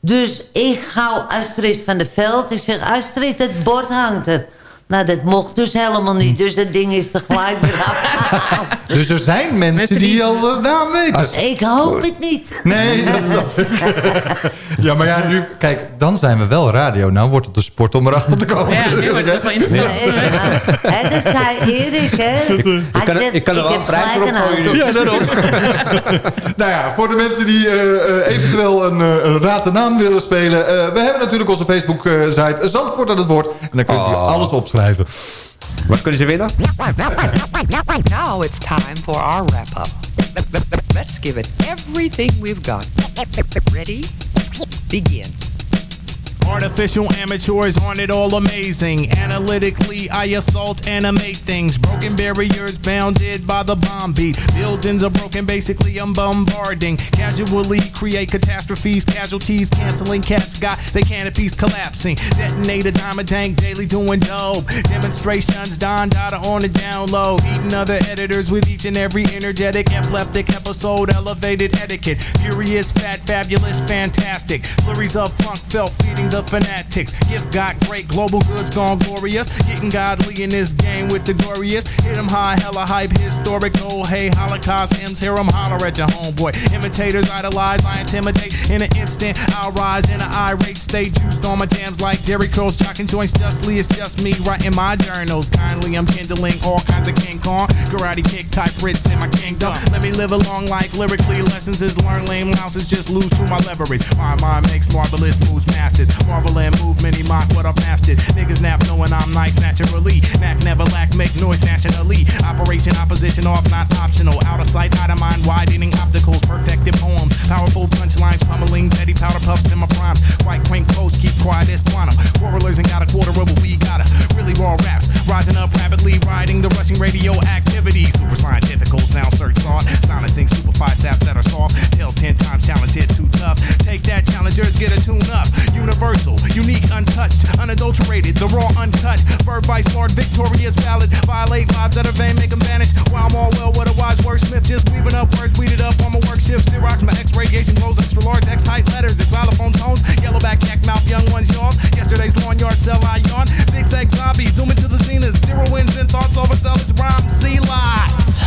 Speaker 9: Dus ik gauw Astrid van der Veld. Ik zeg, Astrid, het bord hangt er. Nou, dat mocht dus helemaal niet. Dus dat ding is tegelijk weer afgehaald.
Speaker 8: Dus er zijn mensen die al de naam weten.
Speaker 9: Ik hoop het niet.
Speaker 8: Nee, dat ik. Ja, maar ja, nu, kijk, dan zijn we wel radio. Nou wordt het een sport om erachter te komen.
Speaker 11: Ja, nu wordt het wel interessant.
Speaker 9: Nee, ja. Hè, dat zei Erik, hè? Hij
Speaker 13: kan er-
Speaker 9: zegt,
Speaker 13: ik kan er wel een prijs voor opgooien.
Speaker 8: Ja, daarom. nou ja, voor de mensen die eh, eh, eventueel een, eh, een raad de naam willen spelen. eh, we hebben natuurlijk onze Facebook-site Zandvoort aan het woord. En dan kunt u
Speaker 13: Oh.
Speaker 8: alles opschrijven.
Speaker 13: Wat kunnen ze winnen?
Speaker 19: Now it's time for our wrap up. Let's give it everything we've got. Ready? Begin.
Speaker 20: Artificial amateurs aren't it all amazing? Analytically, I assault, animate things. Broken barriers bounded by the bomb beat. Buildings are broken, basically, I'm bombarding. Casually create catastrophes, casualties, canceling cats got their canopies collapsing. Detonate a diamond tank daily doing dope. Demonstrations, Don Dada on the down low. Eating other editors with each and every energetic, epileptic episode, elevated etiquette. Furious, fat, fabulous, fantastic. Flurries of funk felt feeding the fanatics. Gift got great, global goods gone glorious. Getting godly in this game with the glorious. Hit 'em high, hella hype, historic. Oh, hey, Holocaust hymns, hear 'em holler at your homeboy. Imitators idolize, I intimidate. In an instant, I'll rise in an irate state. Juiced on my jams like Jerry Curls, jocking joints justly. It's just me writing my journals. Kindly, I'm kindling all kinds of King Kong. Karate kick type Brits in my kingdom. Let me live a long life lyrically. Lessons is learn lame louses, just lose to my leverage. My mind makes marvelous moves, masses. Marvel and move, many mock what I've mastered. Niggas nap knowing I'm nice naturally. Knack never lack, make noise nationally. Operation opposition off, not optional. Out of sight, out of mind, widening opticals, perfected poems. Powerful punchlines, pummeling, petty powder puffs in my primes. White quaint posts, keep quiet as quantum. Quarrelers ain't got a quarter of what we gotta. Really raw raps, rising up rapidly, riding the rushing radio activity. Super scientifical, sound search sought. Silencing stupefy saps that are soft. Tails ten times talented, too tough. Take that, challengers, get a tune up. Universal, unique, untouched, unadulterated, the raw, uncut. Verb by smart, victorious, valid. Violate vibes that are vain, make them vanish. While I'm all well, what a wise wordsmith. Just weaving up words, weeded up on my work shift. Xerox, my X radiation glows, extra large, X height letters, xylophone tones. Yellowback, yak mouth, young ones yawn. Yesterday's lawn yard, sell I yawn. Zigzag zombie, zoom into the zenith. Zero wins and thoughts overzealous rhyme. See lots.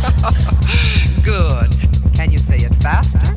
Speaker 19: Good. Can you say it faster?